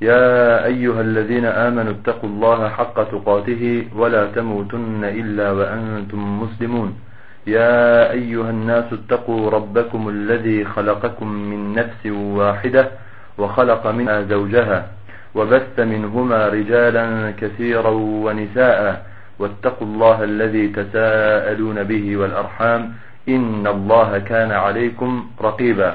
يا أيها الذين آمنوا اتقوا الله حق تقاته ولا تموتن إلا وأنتم مسلمون. يا أيها الناس اتقوا ربكم الذي خلقكم من نفس واحدة وخلق منها زوجها وبث منهما رجالا كثيرا ونساء واتقوا الله الذي تساءلون به والأرحام إن الله كان عليكم رقيبا.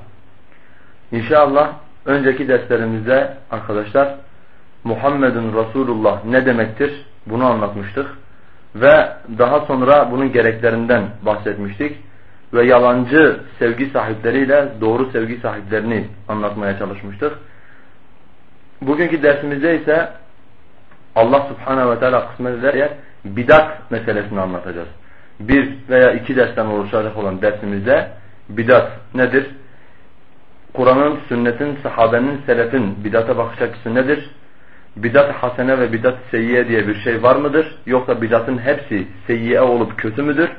İnşallah önceki derslerimizde arkadaşlar Muhammedun Resulullah ne demektir bunu anlatmıştık ve daha sonra bunun gereklerinden bahsetmiştik ve yalancı sevgi sahipleriyle doğru sevgi sahiplerini anlatmaya çalışmıştık. Bugünkü dersimizde ise Allah Subhanahu ve Teala kısmet eder bidat meselesini anlatacağız. Bir veya iki dersten oluşacak olan dersimizde bidat nedir? Kur'an'ın, sünnetin, sahabenin, selefin bidata bakış açısı nedir? Bidat hasene ve bidat seyyiye diye bir şey var mıdır? Yoksa bidatın hepsi seyyiye olup kötü müdür?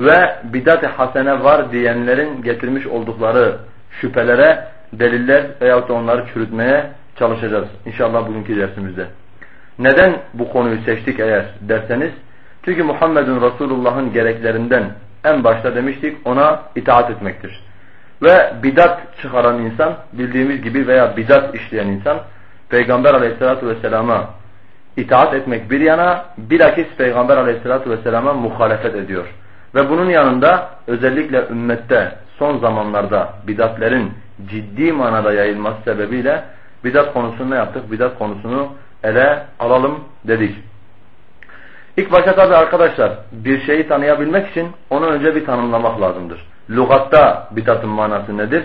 Ve bidat hasene var diyenlerin getirmiş oldukları şüphelere deliller veyahut da onları çürütmeye çalışacağız. İnşallah bugünkü dersimizde. Neden bu konuyu seçtik eğer derseniz? Çünkü Muhammedun Resulullah'ın gereklerinden en başta demiştik ona itaat etmektir. Ve bidat çıkaran insan bildiğimiz gibi veya bidat işleyen insan Peygamber aleyhissalatu vesselama itaat etmek bir yana bilakis Peygamber aleyhissalatu vesselama muhalefet ediyor. Ve bunun yanında özellikle ümmette son zamanlarda bidatlerin ciddi manada yayılması sebebiyle bidat konusunu ne yaptık? Bidat konusunu ele alalım dedik. İlk başta tabi arkadaşlar bir şeyi tanıyabilmek için onu önce bir tanımlamak lazımdır. Lugatta bidatın manası nedir?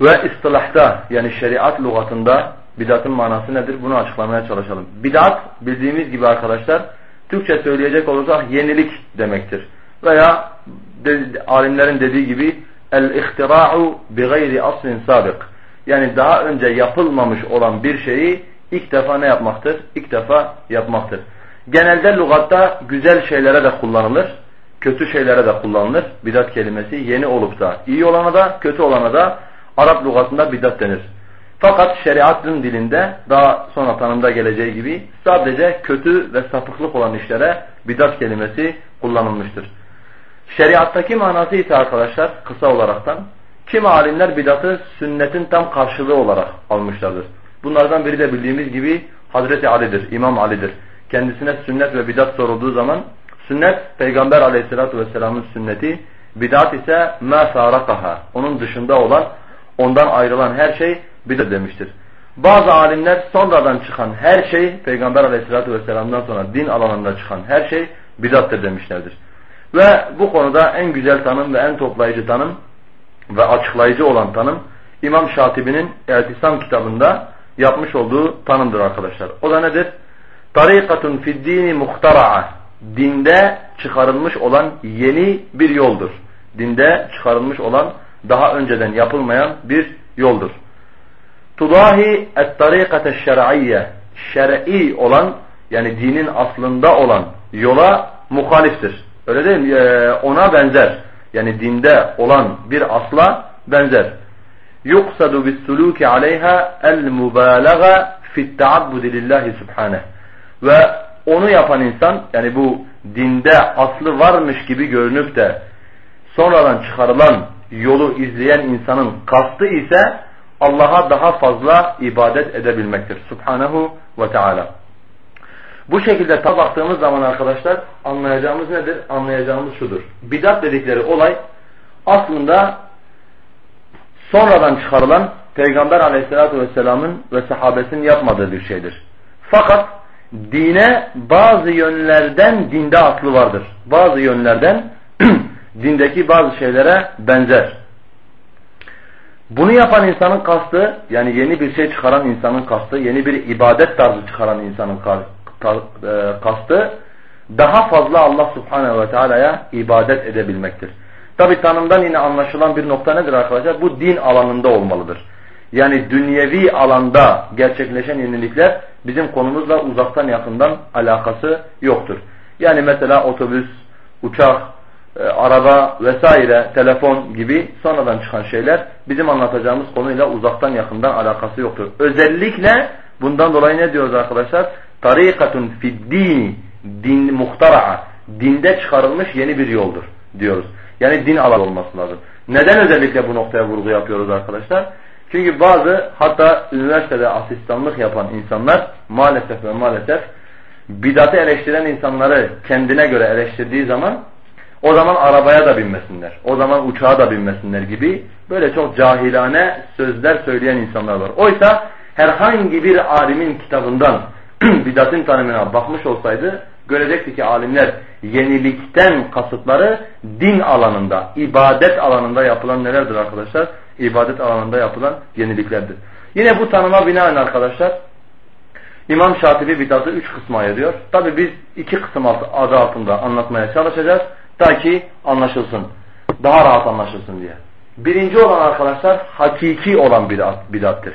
Ve istilahta yani şeriat lügatında bidatın manası nedir? Bunu açıklamaya çalışalım. Bidat bildiğimiz gibi arkadaşlar Türkçe söyleyecek olursak yenilik demektir. Veya de, alimlerin dediği gibi el-ihtira'u bi gayri aslin sabık. Yani daha önce yapılmamış olan bir şeyi ilk defa ne yapmaktır? İlk defa yapmaktır. Genelde lügatta güzel şeylere de kullanılır, kötü şeylere de kullanılır. Bidat kelimesi yeni olup da iyi olana da kötü olana da Arap lügatında bidat denir. Fakat şeriatın dilinde daha sonra tanımda geleceği gibi sadece kötü ve sapıklık olan işlere bidat kelimesi kullanılmıştır. Şeriattaki manası ise arkadaşlar kısa olaraktan kimi alimler bidatı sünnetin tam karşılığı olarak almışlardır. Bunlardan biri de bildiğimiz gibi Hazreti Ali'dir, İmam Ali'dir. Kendisine sünnet ve bidat sorulduğu zaman sünnet Peygamber aleyhissalatu vesselamın sünneti, bidat ise مَا سَارَقَهَا Onun dışında olan, ondan ayrılan her şey bidat demiştir. Bazı alimler sonradan çıkan her şey Peygamber aleyhissalatu vesselam'dan sonra din alanında çıkan her şey bidattır demişlerdir. Ve bu konuda en güzel tanım ve en toplayıcı tanım ve açıklayıcı olan tanım İmam Şatibi'nin Ertisam kitabında yapmış olduğu tanımdır arkadaşlar. O da nedir? Tarikatun fid dini muhtara'a. Dinde çıkarılmış olan yeni bir yoldur. Dinde çıkarılmış olan daha önceden yapılmayan bir yoldur. Tudahi et-tarikate şer'iyye. Şer'i olan yani dinin aslında olan yola muhaliftir. Öyle değil mi? Ee, ona benzer. Yani dinde olan bir asla benzer. Yuksadu bis-suluki aleyha el-mubalaga fi't-taabbudi lillahi subhanahu. Ve onu yapan insan yani bu dinde aslı varmış gibi görünüp de sonradan çıkarılan yolu izleyen insanın kastı ise Allah'a daha fazla ibadet edebilmektir. Subhanahu ve Teala. Bu şekilde ta baktığımız zaman arkadaşlar anlayacağımız nedir? Anlayacağımız şudur. Bidat dedikleri olay aslında sonradan çıkarılan Peygamber aleyhissalatü vesselamın ve sahabesinin yapmadığı bir şeydir. Fakat dine bazı yönlerden dinde aslı vardır. Bazı yönlerden dindeki bazı şeylere benzer. Bunu yapan insanın kastı yani yeni bir şey çıkaran insanın kastı, yeni bir ibadet tarzı çıkaran insanın e, kastı daha fazla Allah subhanehu ve teala'ya ibadet edebilmektir. Tabi tanımdan yine anlaşılan bir nokta nedir arkadaşlar? Bu din alanında olmalıdır. Yani dünyevi alanda gerçekleşen yenilikler bizim konumuzla uzaktan yakından alakası yoktur. Yani mesela otobüs, uçak, e, araba vesaire, telefon gibi sonradan çıkan şeyler bizim anlatacağımız konuyla uzaktan yakından alakası yoktur. Özellikle bundan dolayı ne diyoruz arkadaşlar? Tarikatun fiddini din muhtara'a dinde çıkarılmış yeni bir yoldur diyoruz. Yani din alanı olması lazım. Neden özellikle bu noktaya vurgu yapıyoruz arkadaşlar? Çünkü bazı hatta üniversitede asistanlık yapan insanlar maalesef ve maalesef bidatı eleştiren insanları kendine göre eleştirdiği zaman o zaman arabaya da binmesinler. O zaman uçağa da binmesinler gibi böyle çok cahilane sözler söyleyen insanlar var. Oysa herhangi bir alimin kitabından bidatın tanımına bakmış olsaydı görecekti ki alimler yenilikten kasıtları din alanında, ibadet alanında yapılan nelerdir arkadaşlar? İbadet alanında yapılan yeniliklerdir. Yine bu tanıma binaen arkadaşlar İmam Şatibi bidatı üç kısma ayırıyor. Tabi biz iki kısım adı altında anlatmaya çalışacağız. Ta ki anlaşılsın. Daha rahat anlaşılsın diye. Birinci olan arkadaşlar hakiki olan bidat, bidattır.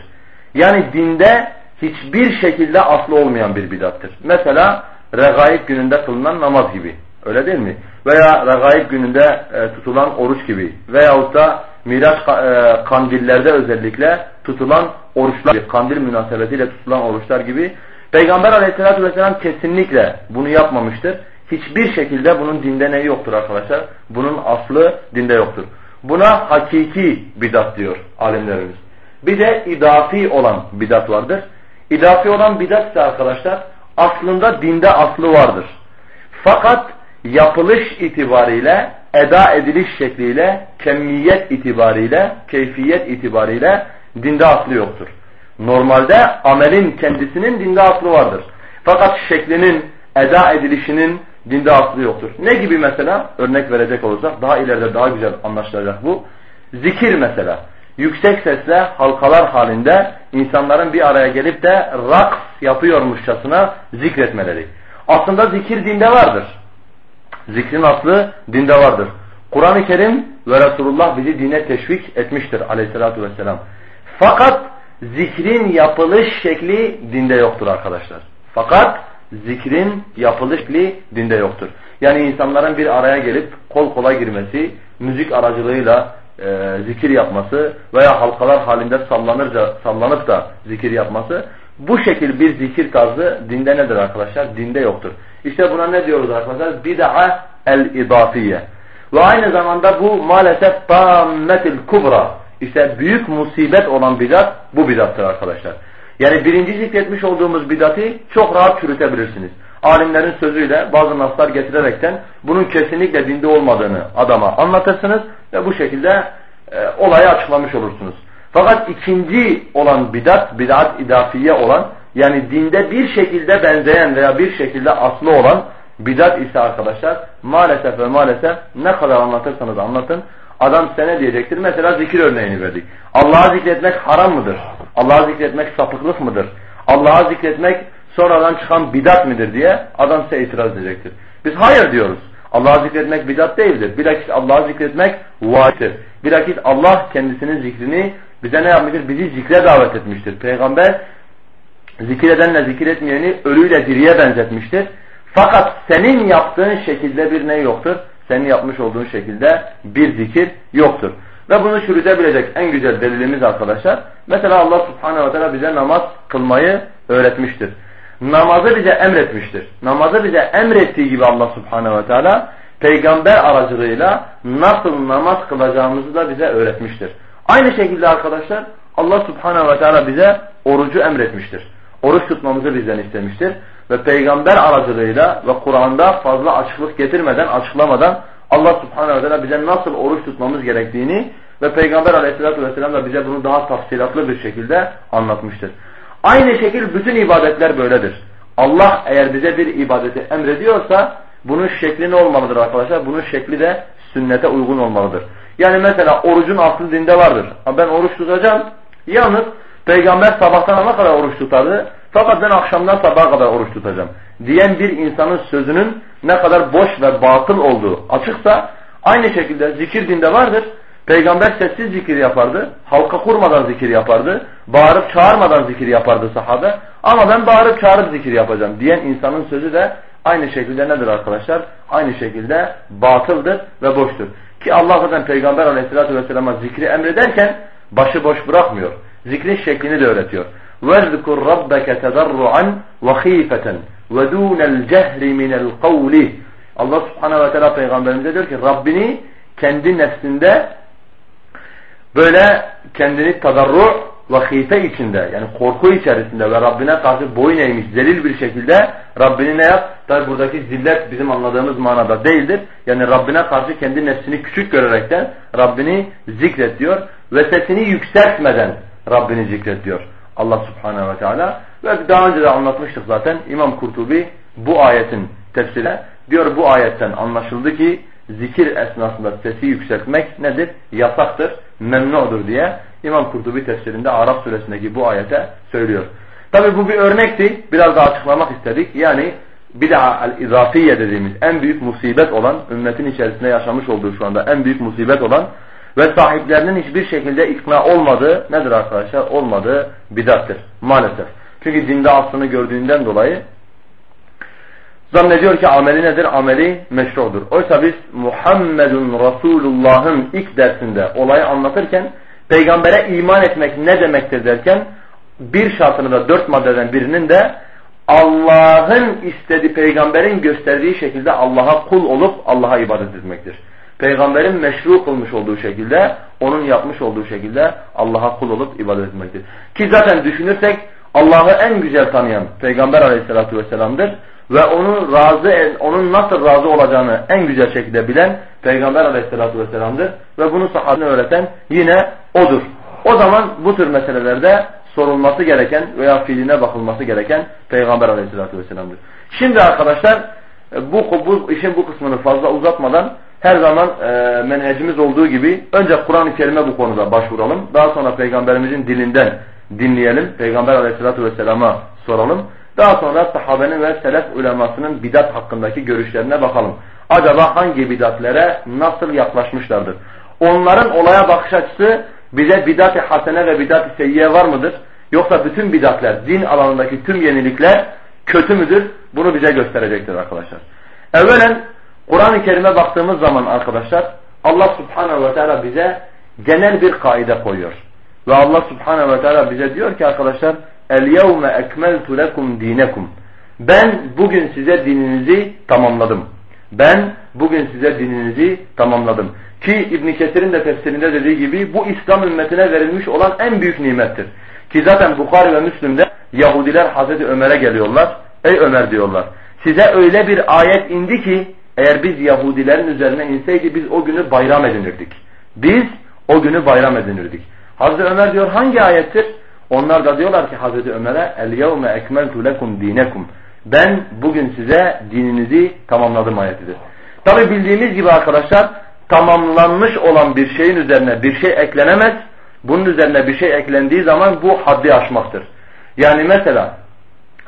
Yani dinde hiçbir şekilde aslı olmayan bir bidattır. Mesela regaib gününde kılınan namaz gibi. Öyle değil mi? Veya regaib gününde e, tutulan oruç gibi. Veyahut da Miraç e, kandillerde özellikle tutulan oruçlar, kandil münasebetiyle tutulan oruçlar gibi. Peygamber aleyhissalatü vesselam kesinlikle bunu yapmamıştır. Hiçbir şekilde bunun dinde neyi yoktur arkadaşlar? Bunun aslı dinde yoktur. Buna hakiki bidat diyor alimlerimiz. Bir de idafi olan bidat vardır. İdafi olan bidat ise arkadaşlar aslında dinde aslı vardır. Fakat yapılış itibariyle, eda ediliş şekliyle, kemmiyet itibariyle, keyfiyet itibariyle dinde aslı yoktur. Normalde amelin kendisinin dinde aslı vardır. Fakat şeklinin, eda edilişinin dinde aslı yoktur. Ne gibi mesela? Örnek verecek olursak daha ileride daha güzel anlaşılacak bu. Zikir mesela yüksek sesle halkalar halinde insanların bir araya gelip de raks yapıyormuşçasına zikretmeleri. Aslında zikir dinde vardır. Zikrin aslı dinde vardır. Kur'an-ı Kerim ve Resulullah bizi dine teşvik etmiştir aleyhissalatü vesselam. Fakat zikrin yapılış şekli dinde yoktur arkadaşlar. Fakat zikrin yapılış şekli dinde yoktur. Yani insanların bir araya gelip kol kola girmesi, müzik aracılığıyla e, zikir yapması veya halkalar halinde sallanırca sallanıp da zikir yapması bu şekil bir zikir tarzı dinde nedir arkadaşlar? Dinde yoktur. İşte buna ne diyoruz arkadaşlar? Bid'a el-idafiye. Ve aynı zamanda bu maalesef tammetil kubra. İşte büyük musibet olan bidat bu bidattır arkadaşlar. Yani birinci zikretmiş olduğumuz bidatı çok rahat çürütebilirsiniz. Alimlerin sözüyle bazı naslar getirerekten bunun kesinlikle dinde olmadığını adama anlatırsınız ve bu şekilde e, olayı açıklamış olursunuz. Fakat ikinci olan bidat, bidat idafiye olan yani dinde bir şekilde benzeyen veya bir şekilde aslı olan bidat ise arkadaşlar maalesef ve maalesef ne kadar anlatırsanız anlatın adam size ne diyecektir? Mesela zikir örneğini verdik. Allah'a zikretmek haram mıdır? Allah'a zikretmek sapıklık mıdır? Allah'a zikretmek sonradan çıkan bidat midir diye adam size itiraz edecektir. Biz hayır diyoruz. Allah'ı zikretmek bidat değildir. Bilakis Allah'ı zikretmek vaciptir. Bilakis Allah kendisinin zikrini bize ne yapmıştır? Bizi zikre davet etmiştir. Peygamber zikir edenle zikir etmeyeni ölüyle diriye benzetmiştir. Fakat senin yaptığın şekilde bir ne yoktur? Senin yapmış olduğun şekilde bir zikir yoktur. Ve bunu çürütebilecek en güzel delilimiz arkadaşlar. Mesela Allah subhanehu ve teala bize namaz kılmayı öğretmiştir namazı bize emretmiştir. Namazı bize emrettiği gibi Allah subhanehu ve teala peygamber aracılığıyla nasıl namaz kılacağımızı da bize öğretmiştir. Aynı şekilde arkadaşlar Allah subhanehu ve teala bize orucu emretmiştir. Oruç tutmamızı bizden istemiştir. Ve peygamber aracılığıyla ve Kur'an'da fazla açıklık getirmeden, açıklamadan Allah subhanehu ve teala bize nasıl oruç tutmamız gerektiğini ve Peygamber aleyhissalatü vesselam da bize bunu daha tafsilatlı bir şekilde anlatmıştır. Aynı şekil bütün ibadetler böyledir. Allah eğer bize bir ibadeti emrediyorsa bunun şekli ne olmalıdır arkadaşlar? Bunun şekli de sünnete uygun olmalıdır. Yani mesela orucun aslı dinde vardır. Ben oruç tutacağım. Yalnız Peygamber sabahtan ana kadar oruç tutardı. Fakat ben akşamdan sabaha kadar oruç tutacağım. Diyen bir insanın sözünün ne kadar boş ve batıl olduğu açıksa aynı şekilde zikir dinde vardır. Peygamber sessiz zikir yapardı. Halka kurmadan zikir yapardı. Bağırıp çağırmadan zikir yapardı sahabe. Ama ben bağırıp çağırıp zikir yapacağım diyen insanın sözü de aynı şekilde nedir arkadaşlar? Aynı şekilde batıldır ve boştur. Ki Allah zaten Peygamber aleyhissalatü vesselam'a zikri emrederken başı boş bırakmıyor. Zikrin şeklini de öğretiyor. وَذْكُرْ رَبَّكَ تَذَرُّعًا وَخِيفَةً وَدُونَ الْجَهْرِ مِنَ الْقَوْلِ Allah subhanehu ve teala peygamberimize diyor ki Rabbini kendi nefsinde böyle kendini tadarru ve hife içinde yani korku içerisinde ve Rabbine karşı boyun eğmiş zelil bir şekilde Rabbini ne yap? Tabi buradaki zillet bizim anladığımız manada değildir. Yani Rabbine karşı kendi nefsini küçük görerekten Rabbini zikret diyor ve sesini yükseltmeden Rabbini zikret diyor. Allah subhanehu ve teala ve daha önce de anlatmıştık zaten İmam Kurtubi bu ayetin tefsirine diyor bu ayetten anlaşıldı ki zikir esnasında sesi yükseltmek nedir? Yasaktır, memnudur diye İmam Kurtubi tefsirinde Arap suresindeki bu ayete söylüyor. Tabi bu bir örnekti. Biraz daha açıklamak istedik. Yani bid'a el-izafiye dediğimiz en büyük musibet olan, ümmetin içerisinde yaşamış olduğu şu anda en büyük musibet olan ve sahiplerinin hiçbir şekilde ikna olmadığı nedir arkadaşlar? Olmadığı bidattır maalesef. Çünkü dinde aslını gördüğünden dolayı Zannediyor ki ameli nedir? Ameli meşrudur. Oysa biz Muhammedun Resulullah'ın ilk dersinde olayı anlatırken peygambere iman etmek ne demektir derken bir şartını da dört maddeden birinin de Allah'ın istediği peygamberin gösterdiği şekilde Allah'a kul olup Allah'a ibadet etmektir. Peygamberin meşru kılmış olduğu şekilde, onun yapmış olduğu şekilde Allah'a kul olup ibadet etmektir. Ki zaten düşünürsek Allah'ı en güzel tanıyan Peygamber aleyhissalatü vesselam'dır ve onu razı onun nasıl razı olacağını en güzel şekilde bilen Peygamber Aleyhisselatü vesselam'dır ve bunu sahabine öğreten yine odur. O zaman bu tür meselelerde sorulması gereken veya fiiline bakılması gereken Peygamber Aleyhisselatü vesselam'dır. Şimdi arkadaşlar bu, bu işin bu kısmını fazla uzatmadan her zaman e, menhecimiz olduğu gibi önce Kur'an-ı Kerim'e bu konuda başvuralım. Daha sonra Peygamberimizin dilinden dinleyelim. Peygamber Aleyhisselatü vesselama soralım. Daha sonra sahabenin ve selef ulemasının bidat hakkındaki görüşlerine bakalım. Acaba hangi bidatlere nasıl yaklaşmışlardır? Onların olaya bakış açısı bize bidat-ı hasene ve bidat-ı seyyiye var mıdır? Yoksa bütün bidatler, din alanındaki tüm yenilikler kötü müdür? Bunu bize gösterecektir arkadaşlar. Evvelen Kur'an-ı Kerim'e baktığımız zaman arkadaşlar Allah subhanehu ve teala bize genel bir kaide koyuyor. Ve Allah subhanehu ve teala bize diyor ki arkadaşlar El yevme ekmeltu lekum dinekum. Ben bugün size dininizi tamamladım. Ben bugün size dininizi tamamladım. Ki İbn Kesir'in de tefsirinde dediği gibi bu İslam ümmetine verilmiş olan en büyük nimettir. Ki zaten Bukhari ve Müslim'de Yahudiler Hazreti Ömer'e geliyorlar. Ey Ömer diyorlar. Size öyle bir ayet indi ki eğer biz Yahudilerin üzerine inseydi biz o günü bayram edinirdik. Biz o günü bayram edinirdik. Hazreti Ömer diyor hangi ayettir? Onlar da diyorlar ki Hazreti Ömer'e el yevme ekmeltu lekum dinekum. Ben bugün size dininizi tamamladım ayetidir. Tabi bildiğimiz gibi arkadaşlar tamamlanmış olan bir şeyin üzerine bir şey eklenemez. Bunun üzerine bir şey eklendiği zaman bu haddi aşmaktır. Yani mesela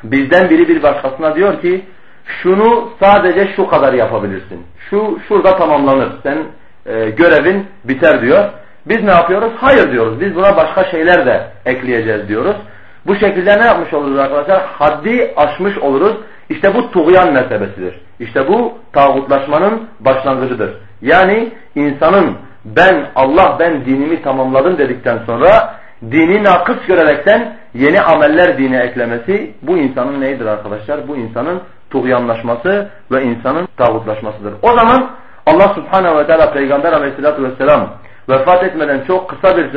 bizden biri bir başkasına diyor ki şunu sadece şu kadar yapabilirsin. Şu şurada tamamlanır. Sen e, görevin biter diyor. Biz ne yapıyoruz? Hayır diyoruz. Biz buna başka şeyler de ekleyeceğiz diyoruz. Bu şekilde ne yapmış oluruz arkadaşlar? Haddi aşmış oluruz. İşte bu tuğyan mertebesidir. İşte bu tağutlaşmanın başlangıcıdır. Yani insanın ben Allah ben dinimi tamamladım dedikten sonra dini nakıs görerekten yeni ameller dine eklemesi bu insanın neydir arkadaşlar? Bu insanın tuğyanlaşması ve insanın tağutlaşmasıdır. O zaman Allah subhanehu ve teala peygamber aleyhissalatü vesselam vefat etmeden çok kısa bir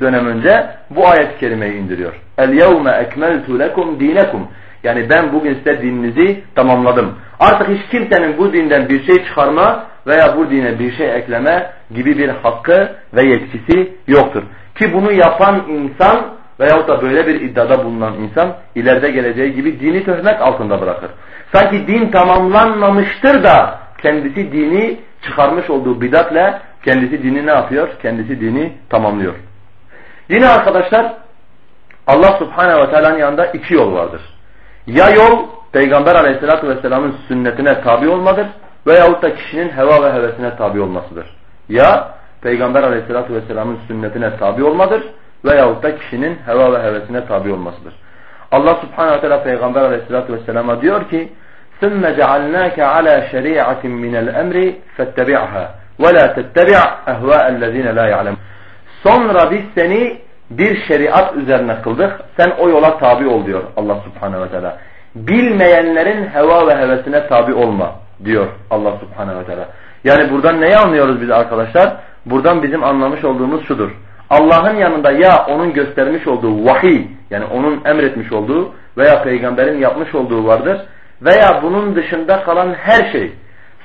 dönem önce bu ayet-i kerimeyi indiriyor. El yevme ekmeltu lekum dinekum. Yani ben bugün size dininizi tamamladım. Artık hiç kimsenin bu dinden bir şey çıkarma veya bu dine bir şey ekleme gibi bir hakkı ve yetkisi yoktur. Ki bunu yapan insan veyahut da böyle bir iddiada bulunan insan ileride geleceği gibi dini töhmet altında bırakır. Sanki din tamamlanmamıştır da kendisi dini çıkarmış olduğu bidatle kendisi dini ne yapıyor? Kendisi dini tamamlıyor. Yine arkadaşlar Allah subhanehu ve teala'nın yanında iki yol vardır. Ya yol Peygamber aleyhissalatü vesselamın sünnetine tabi olmadır veyahut da kişinin heva ve hevesine tabi olmasıdır. Ya Peygamber aleyhissalatü vesselamın sünnetine tabi olmadır veyahut da kişinin heva ve hevesine tabi olmasıdır. Allah subhanehu ve teala Peygamber aleyhissalatü vesselama diyor ki ثُمَّ جَعَلْنَاكَ عَلَى شَرِيعَةٍ مِنَ الْأَمْرِ فَاتَّبِعْهَا وَلَا تَتَّبِعْ اَهْوَاءَ الَّذ۪ينَ لَا يَعْلَمُونَ Sonra biz seni bir şeriat üzerine kıldık. Sen o yola tabi ol diyor Allah subhanehu ve teala. Bilmeyenlerin heva ve hevesine tabi olma diyor Allah subhanehu ve teala. Yani buradan neyi anlıyoruz biz arkadaşlar? Buradan bizim anlamış olduğumuz şudur. Allah'ın yanında ya onun göstermiş olduğu vahiy yani onun emretmiş olduğu veya peygamberin yapmış olduğu vardır veya bunun dışında kalan her şey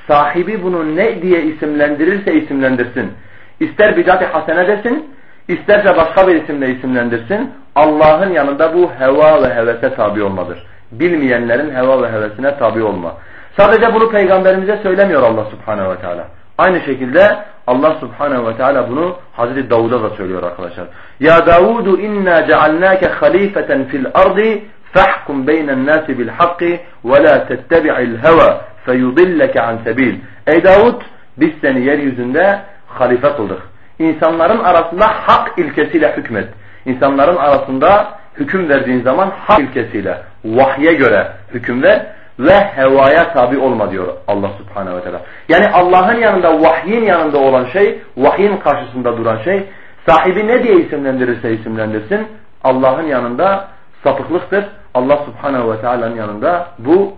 sahibi bunu ne diye isimlendirirse isimlendirsin. İster bidat-i hasene desin, isterse başka bir isimle isimlendirsin. Allah'ın yanında bu heva ve hevese tabi olmadır. Bilmeyenlerin heva ve hevesine tabi olma. Sadece bunu peygamberimize söylemiyor Allah subhanehu ve teala. Aynı şekilde Allah subhanehu ve teala bunu Hazreti Davud'a da söylüyor arkadaşlar. Ya Davudu inna cealnake halifeten fil ardi fahkum beynen nasi bil hakki ve la tettebi'il heva feyudilleke an sebil. Ey Davud biz seni yeryüzünde halife kıldık. İnsanların arasında hak ilkesiyle hükmet. İnsanların arasında hüküm verdiğin zaman hak ilkesiyle, vahye göre hüküm ver ve hevaya tabi olma diyor Allah subhanehu ve teala. Yani Allah'ın yanında, vahyin yanında olan şey, vahyin karşısında duran şey, sahibi ne diye isimlendirirse isimlendirsin, Allah'ın yanında sapıklıktır. Allah subhanehu ve teala'nın yanında bu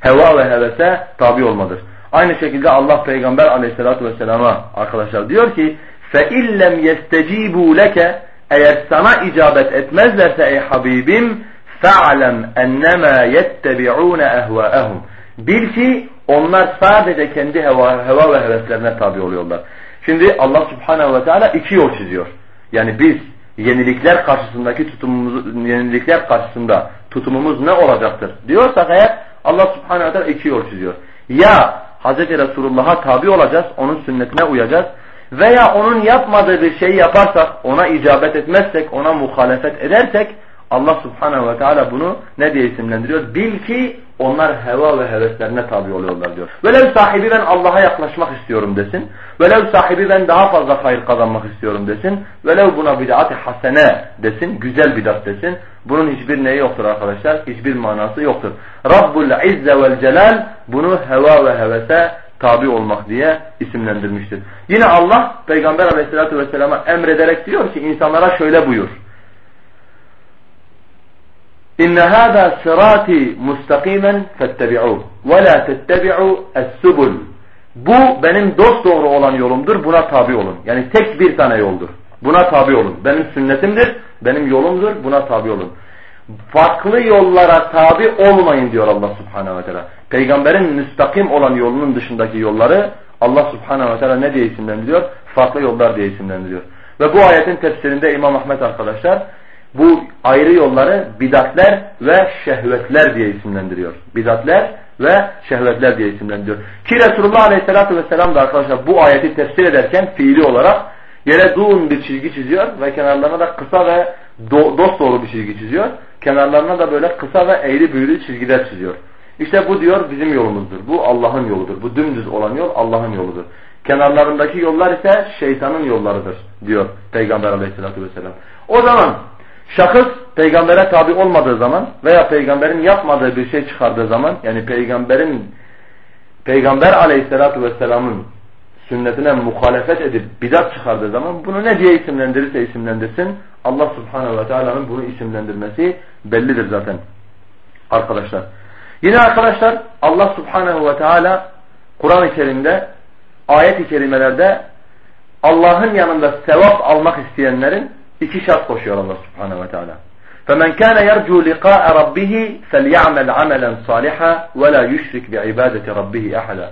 heva ve hevese tabi olmadır. Aynı şekilde Allah Peygamber aleyhissalatu vesselama arkadaşlar diyor ki فَاِلَّمْ يَسْتَجِيبُوا لَكَ Eğer sana icabet etmezlerse ey Habibim فَعْلَمْ اَنَّمَا يَتَّبِعُونَ اَهْوَاءَهُمْ Bil ki onlar sadece kendi heva, heva ve heveslerine tabi oluyorlar. Şimdi Allah subhanehu ve teala iki yol çiziyor. Yani biz yenilikler karşısındaki tutumumuz, yenilikler karşısında tutumumuz ne olacaktır diyorsak eğer Allah subhanehu ve teala iki yol çiziyor. Ya Hz. Resulullah'a tabi olacağız, onun sünnetine uyacağız veya onun yapmadığı bir şeyi yaparsak, ona icabet etmezsek, ona muhalefet edersek Allah subhanehu ve teala bunu ne diye isimlendiriyor? Bil ki onlar heva ve heveslerine tabi oluyorlar diyor. Velev sahibi ben Allah'a yaklaşmak istiyorum desin. Velev sahibi ben daha fazla hayır kazanmak istiyorum desin. Velev buna bid'at-ı hasene desin. Güzel bidat desin. Bunun hiçbir neyi yoktur arkadaşlar? Hiçbir manası yoktur. Rabbul İzze vel Celal bunu heva ve hevese tabi olmak diye isimlendirmiştir. Yine Allah Peygamber aleyhissalatü vesselama emrederek diyor ki insanlara şöyle buyur. İnne hâzâ sirâti mustakimen ve lâ tettebi'û es-subul. Bu benim dost doğru olan yolumdur. Buna tabi olun. Yani tek bir tane yoldur. Buna tabi olun. Benim sünnetimdir. Benim yolumdur. Buna tabi olun. Farklı yollara tabi olmayın diyor Allah subhanehu ve teala. Peygamberin müstakim olan yolunun dışındaki yolları Allah subhanehu ve teala ne diye isimlendiriyor? Farklı yollar diye isimlendiriyor. Ve bu ayetin tefsirinde İmam Ahmet arkadaşlar bu ayrı yolları bidatler ve şehvetler diye isimlendiriyor. Bidatler ve şehvetler diye isimlendiriyor. Ki Resulullah Aleyhisselatü Vesselam da arkadaşlar bu ayeti tefsir ederken fiili olarak yere duğun bir çizgi çiziyor ve kenarlarına da kısa ve do dost doğru bir çizgi çiziyor. Kenarlarına da böyle kısa ve eğri büğrü çizgiler çiziyor. İşte bu diyor bizim yolumuzdur. Bu Allah'ın yoludur. Bu dümdüz olan yol Allah'ın yoludur. Kenarlarındaki yollar ise şeytanın yollarıdır diyor Peygamber aleyhissalatü vesselam. O zaman Şahıs peygambere tabi olmadığı zaman veya peygamberin yapmadığı bir şey çıkardığı zaman yani peygamberin peygamber aleyhissalatu vesselamın sünnetine muhalefet edip bidat çıkardığı zaman bunu ne diye isimlendirirse isimlendirsin Allah subhanehu ve teala'nın bunu isimlendirmesi bellidir zaten arkadaşlar. Yine arkadaşlar Allah subhanehu ve teala Kur'an-ı Kerim'de ayet-i kerimelerde Allah'ın yanında sevap almak isteyenlerin iki şart koşuyor Allah subhanehu ve teala. فَمَنْ كَانَ يَرْجُوا لِقَاءَ رَبِّهِ فَلْيَعْمَلْ عَمَلًا صَالِحًا وَلَا يُشْرِكْ بِعِبَادَةِ رَبِّهِ أَحَدًا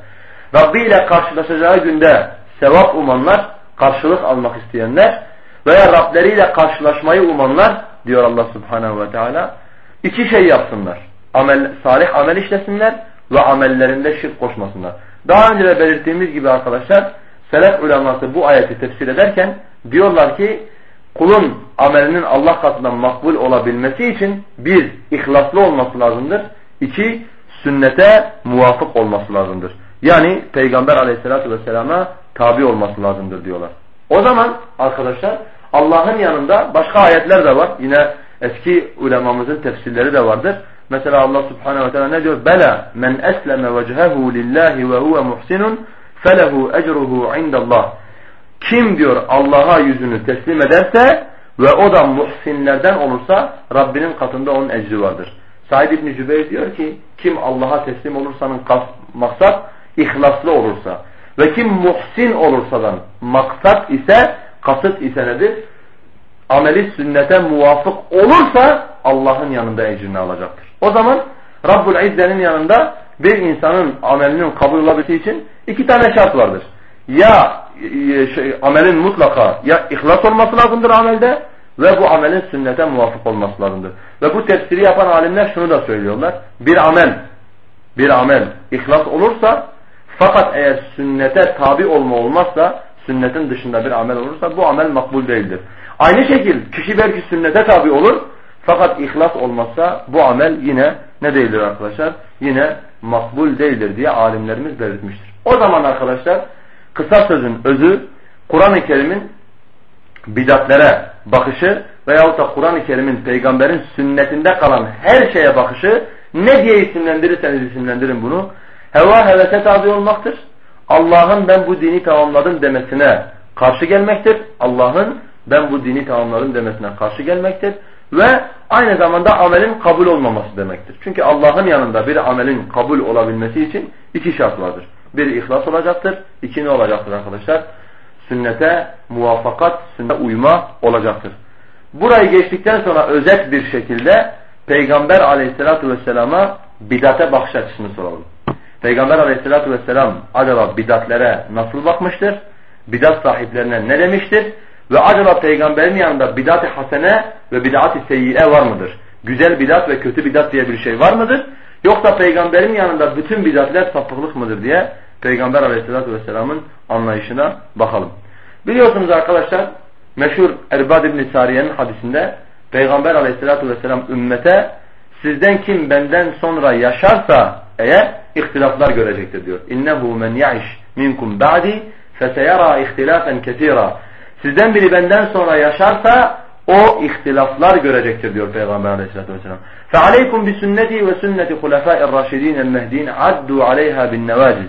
Rabbi ile karşılaşacağı günde sevap umanlar, karşılık almak isteyenler veya Rableriyle karşılaşmayı umanlar diyor Allah Subhanahu ve Teala iki şey yapsınlar. Amel, salih amel işlesinler ve amellerinde şirk koşmasınlar. Daha önce de belirttiğimiz gibi arkadaşlar selef uleması bu ayeti tefsir ederken diyorlar ki kulun amelinin Allah katından makbul olabilmesi için bir, ihlaslı olması lazımdır. İki, sünnete muvafık olması lazımdır. Yani Peygamber aleyhissalatü vesselama tabi olması lazımdır diyorlar. O zaman arkadaşlar Allah'ın yanında başka ayetler de var. Yine eski ulemamızın tefsirleri de vardır. Mesela Allah subhanehu ve teala ne diyor? Bela men esleme vecehehu lillahi ve huve muhsinun felehu ecruhu indallah. Kim diyor Allah'a yüzünü teslim ederse ve o da muhsinlerden olursa Rabbinin katında onun ecri vardır. Said İbni Cübeyr diyor ki kim Allah'a teslim olursanın maksat ihlaslı olursa ve kim muhsin olursadan maksat ise kasıt ise nedir? Ameli sünnete muvafık olursa Allah'ın yanında ecrini alacaktır. O zaman Rabbul İzze'nin yanında bir insanın amelinin kabul olabilmesi için iki tane şart vardır. Ya şey, amelin mutlaka ya ihlas olması lazımdır amelde ve bu amelin sünnete muvafık olması lazımdır. Ve bu tefsiri yapan alimler şunu da söylüyorlar. Bir amel, bir amel ihlas olursa fakat eğer sünnete tabi olma olmazsa, sünnetin dışında bir amel olursa bu amel makbul değildir. Aynı şekil kişi belki sünnete tabi olur fakat ihlas olmazsa bu amel yine ne değildir arkadaşlar? Yine makbul değildir diye alimlerimiz belirtmiştir. O zaman arkadaşlar kısa sözün özü Kur'an-ı Kerim'in bidatlere bakışı veyahut da Kur'an-ı Kerim'in peygamberin sünnetinde kalan her şeye bakışı ne diye isimlendirirseniz isimlendirin bunu. Heva hevese tabi olmaktır. Allah'ın ben bu dini tamamladım demesine karşı gelmektir. Allah'ın ben bu dini tamamladım demesine karşı gelmektir. Ve aynı zamanda amelin kabul olmaması demektir. Çünkü Allah'ın yanında bir amelin kabul olabilmesi için iki şart vardır. Bir ihlas olacaktır. İki ne olacaktır arkadaşlar? Sünnete muvaffakat, sünnete uyma olacaktır. Burayı geçtikten sonra özet bir şekilde Peygamber aleyhissalatu vesselama bidate bakış açısını soralım. Peygamber aleyhissalatu vesselam acaba bidatlere nasıl bakmıştır? Bidat sahiplerine ne demiştir? Ve acaba peygamberin yanında bidat-ı hasene ve bidat-ı seyyiye var mıdır? Güzel bidat ve kötü bidat diye bir şey var mıdır? Yoksa peygamberin yanında bütün bidatler sapıklık mıdır diye peygamber aleyhissalatü vesselamın anlayışına bakalım. Biliyorsunuz arkadaşlar meşhur Erbad İbni Sariye'nin hadisinde peygamber aleyhissalatü vesselam ümmete sizden kim benden sonra yaşarsa eğer ihtilaflar görecektir diyor. İnnehu men ya'iş minkum ba'di feseyara ihtilafen kesira. Sizden biri benden sonra yaşarsa o ihtilaflar görecektir diyor Peygamber aleyhissalatü vesselam. فَعَلَيْكُمْ بِسُنَّتِي وَسُنَّةِ خُلَفَاءِ الرَّاشِد۪ينَ الْمَهْد۪ينَ عَدُّوا عَلَيْهَا بِالنَّوَاجِزِ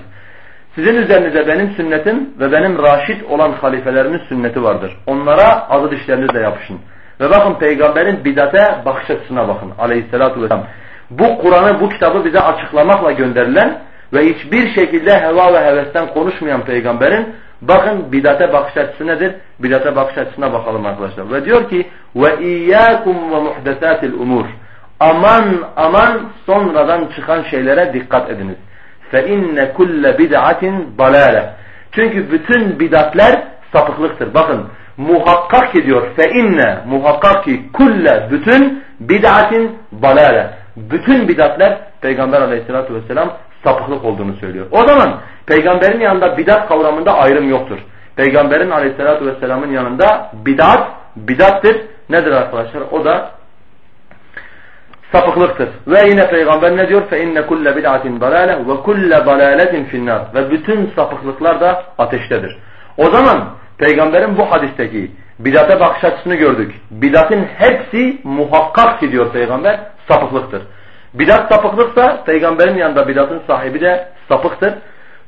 Sizin üzerinize benim sünnetim ve benim raşit olan halifelerimin sünneti vardır. Onlara azı dişlerinizle yapışın. Ve bakın peygamberin bidate bakış açısına bakın aleyhissalatu vesselam. Bu Kur'an'ı bu kitabı bize açıklamakla gönderilen ve hiçbir şekilde heva ve hevesten konuşmayan peygamberin Bakın bidate bakış açısı nedir? Bidate bakış açısına bakalım arkadaşlar. Ve diyor ki ve iyyakum ve muhdesatil umur. Aman aman sonradan çıkan şeylere dikkat ediniz. İnne kulle bid'atin dalale. Çünkü bütün bidatler sapıklıktır. Bakın muhakkak ki diyor inne muhakkak ki kulle bütün bid'atin dalale. Bütün bidatler Peygamber aleyhissalatü vesselam sapıklık olduğunu söylüyor. O zaman peygamberin yanında bidat kavramında ayrım yoktur. Peygamberin aleyhissalatü vesselamın yanında bidat, bidattır. Nedir arkadaşlar? O da sapıklıktır. Ve yine peygamber ne diyor? فَاِنَّ كُلَّ بِدْعَةٍ ضَلَالَةٍ وَكُلَّ ضَلَالَةٍ فِي النَّارِ Ve bütün sapıklıklar da ateştedir. O zaman peygamberin bu hadisteki bidate bakış açısını gördük. Bidatın hepsi muhakkak ki diyor peygamber sapıklıktır. Bidat sapıklıksa peygamberin yanında bidatın sahibi de sapıktır.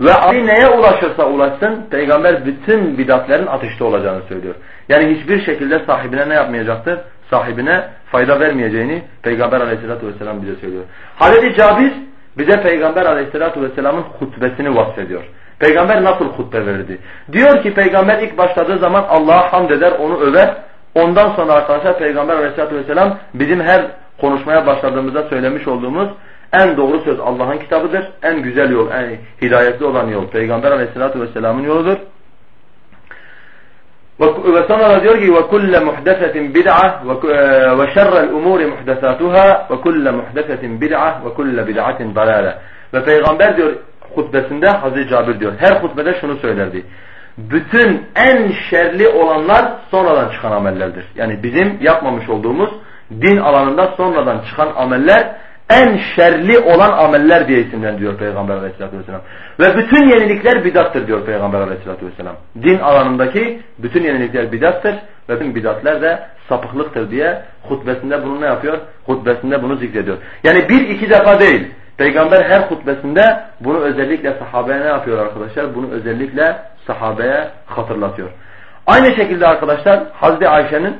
Ve Ali neye ulaşırsa ulaşsın peygamber bütün bidatlerin ateşte olacağını söylüyor. Yani hiçbir şekilde sahibine ne yapmayacaktır? Sahibine fayda vermeyeceğini peygamber aleyhissalatü vesselam bize söylüyor. Halid-i Cabir bize peygamber aleyhissalatü vesselamın hutbesini vasfediyor. Peygamber nasıl hutbe verirdi? Diyor ki peygamber ilk başladığı zaman Allah'a hamd eder, onu över. Ondan sonra arkadaşlar Peygamber aleyhissalatü vesselam bizim her konuşmaya başladığımızda söylemiş olduğumuz en doğru söz Allah'ın kitabıdır. En güzel yol, en hidayetli olan yol Peygamber aleyhissalatü vesselamın yoludur. Ve sonra diyor ki وَكُلَّ مُحْدَثَةٍ بِدْعَةٍ وَشَرَّ الْاُمُورِ مُحْدَثَاتُهَا وَكُلَّ مُحْدَثَةٍ بِدْعَةٍ وَكُلَّ بِدْعَةٍ ضَلَالَةٍ Ve Peygamber diyor hutbesinde Hazreti Cabir diyor her hutbede şunu söylerdi. Bütün en şerli olanlar sonradan çıkan amellerdir. Yani bizim yapmamış olduğumuz din alanında sonradan çıkan ameller en şerli olan ameller diye isimlendiriyor Peygamber aleyhissalatü vesselam. Ve bütün yenilikler bidattır diyor Peygamber aleyhissalatü vesselam. Din alanındaki bütün yenilikler bidattır ve bütün bidatler de sapıklıktır diye hutbesinde bunu ne yapıyor? Hutbesinde bunu zikrediyor. Yani bir iki defa değil. Peygamber her hutbesinde bunu özellikle sahabeye ne yapıyor arkadaşlar? Bunu özellikle sahabeye hatırlatıyor. Aynı şekilde arkadaşlar Hazreti Ayşe'nin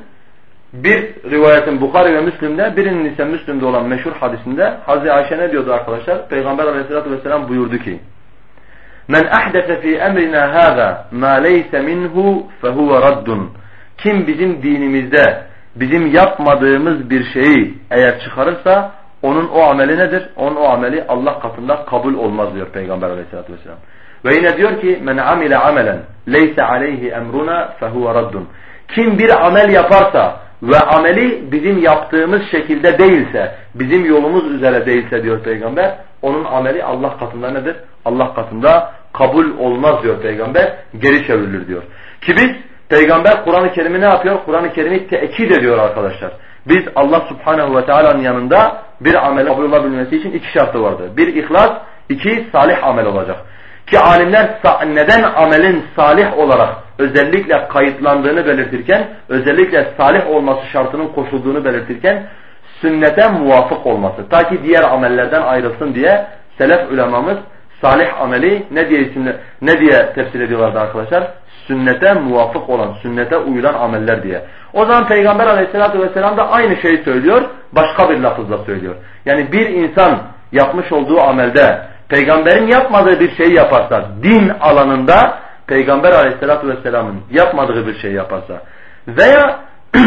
bir rivayetin Bukhari ve Müslim'de birinin ise Müslim'de olan meşhur hadisinde Hazreti Ayşe ne diyordu arkadaşlar? Peygamber aleyhissalatü vesselam buyurdu ki Men ahdese fi emrina hâzâ mâ leyse minhu fehuve raddun Kim bizim dinimizde bizim yapmadığımız bir şeyi eğer çıkarırsa onun o ameli nedir? Onun o ameli Allah katında kabul olmaz diyor Peygamber aleyhissalatü vesselam. Ve yine diyor ki men amile amelen leyse aleyhi emruna fehuve raddun. Kim bir amel yaparsa ve ameli bizim yaptığımız şekilde değilse, bizim yolumuz üzere değilse diyor Peygamber, onun ameli Allah katında nedir? Allah katında kabul olmaz diyor Peygamber, geri çevrilir diyor. Ki biz Peygamber Kur'an-ı Kerim'i ne yapıyor? Kur'an-ı Kerim'i tekit ediyor arkadaşlar. Biz Allah Subhanahu ve Teala'nın yanında bir amel kabul olabilmesi için iki şartı vardı. Bir ihlas, iki salih amel olacak. Ki alimler neden amelin salih olarak özellikle kayıtlandığını belirtirken, özellikle salih olması şartının koşulduğunu belirtirken, sünnete muvafık olması. Ta ki diğer amellerden ayrılsın diye selef ulemamız salih ameli ne diye isimle, ne diye tefsir ediyorlardı arkadaşlar? Sünnete muvafık olan, sünnete uyulan ameller diye. O zaman Peygamber aleyhissalatü vesselam da aynı şeyi söylüyor, başka bir lafızla söylüyor. Yani bir insan yapmış olduğu amelde peygamberin yapmadığı bir şeyi yaparsa din alanında peygamber aleyhissalatü vesselamın yapmadığı bir şey yaparsa veya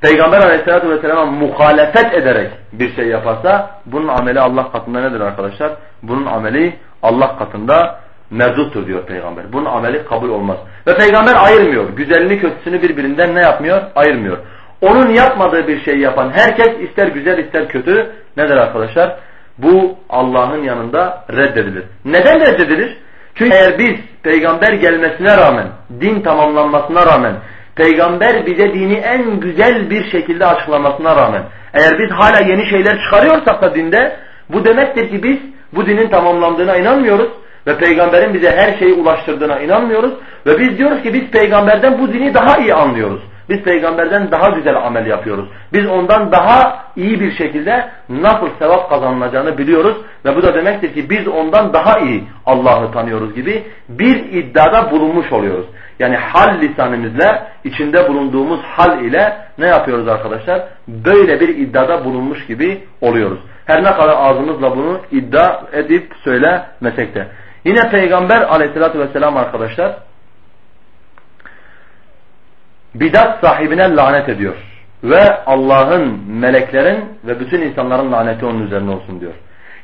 peygamber aleyhissalatü vesselama muhalefet ederek bir şey yaparsa bunun ameli Allah katında nedir arkadaşlar? Bunun ameli Allah katında merduttur diyor peygamber. Bunun ameli kabul olmaz. Ve peygamber ayırmıyor. Güzelini kötüsünü birbirinden ne yapmıyor? Ayırmıyor. Onun yapmadığı bir şey yapan herkes ister güzel ister kötü nedir arkadaşlar? Bu Allah'ın yanında reddedilir. Neden reddedilir? Çünkü eğer biz peygamber gelmesine rağmen, din tamamlanmasına rağmen, peygamber bize dini en güzel bir şekilde açıklamasına rağmen, eğer biz hala yeni şeyler çıkarıyorsak da dinde, bu demektir ki biz bu dinin tamamlandığına inanmıyoruz ve peygamberin bize her şeyi ulaştırdığına inanmıyoruz ve biz diyoruz ki biz peygamberden bu dini daha iyi anlıyoruz. Biz peygamberden daha güzel amel yapıyoruz. Biz ondan daha iyi bir şekilde nasıl sevap kazanılacağını biliyoruz. Ve bu da demektir ki biz ondan daha iyi Allah'ı tanıyoruz gibi bir iddiada bulunmuş oluyoruz. Yani hal lisanımızla içinde bulunduğumuz hal ile ne yapıyoruz arkadaşlar? Böyle bir iddiada bulunmuş gibi oluyoruz. Her ne kadar ağzımızla bunu iddia edip söylemesek de. Yine Peygamber aleyhissalatü vesselam arkadaşlar bidat sahibine lanet ediyor. Ve Allah'ın, meleklerin ve bütün insanların laneti onun üzerine olsun diyor.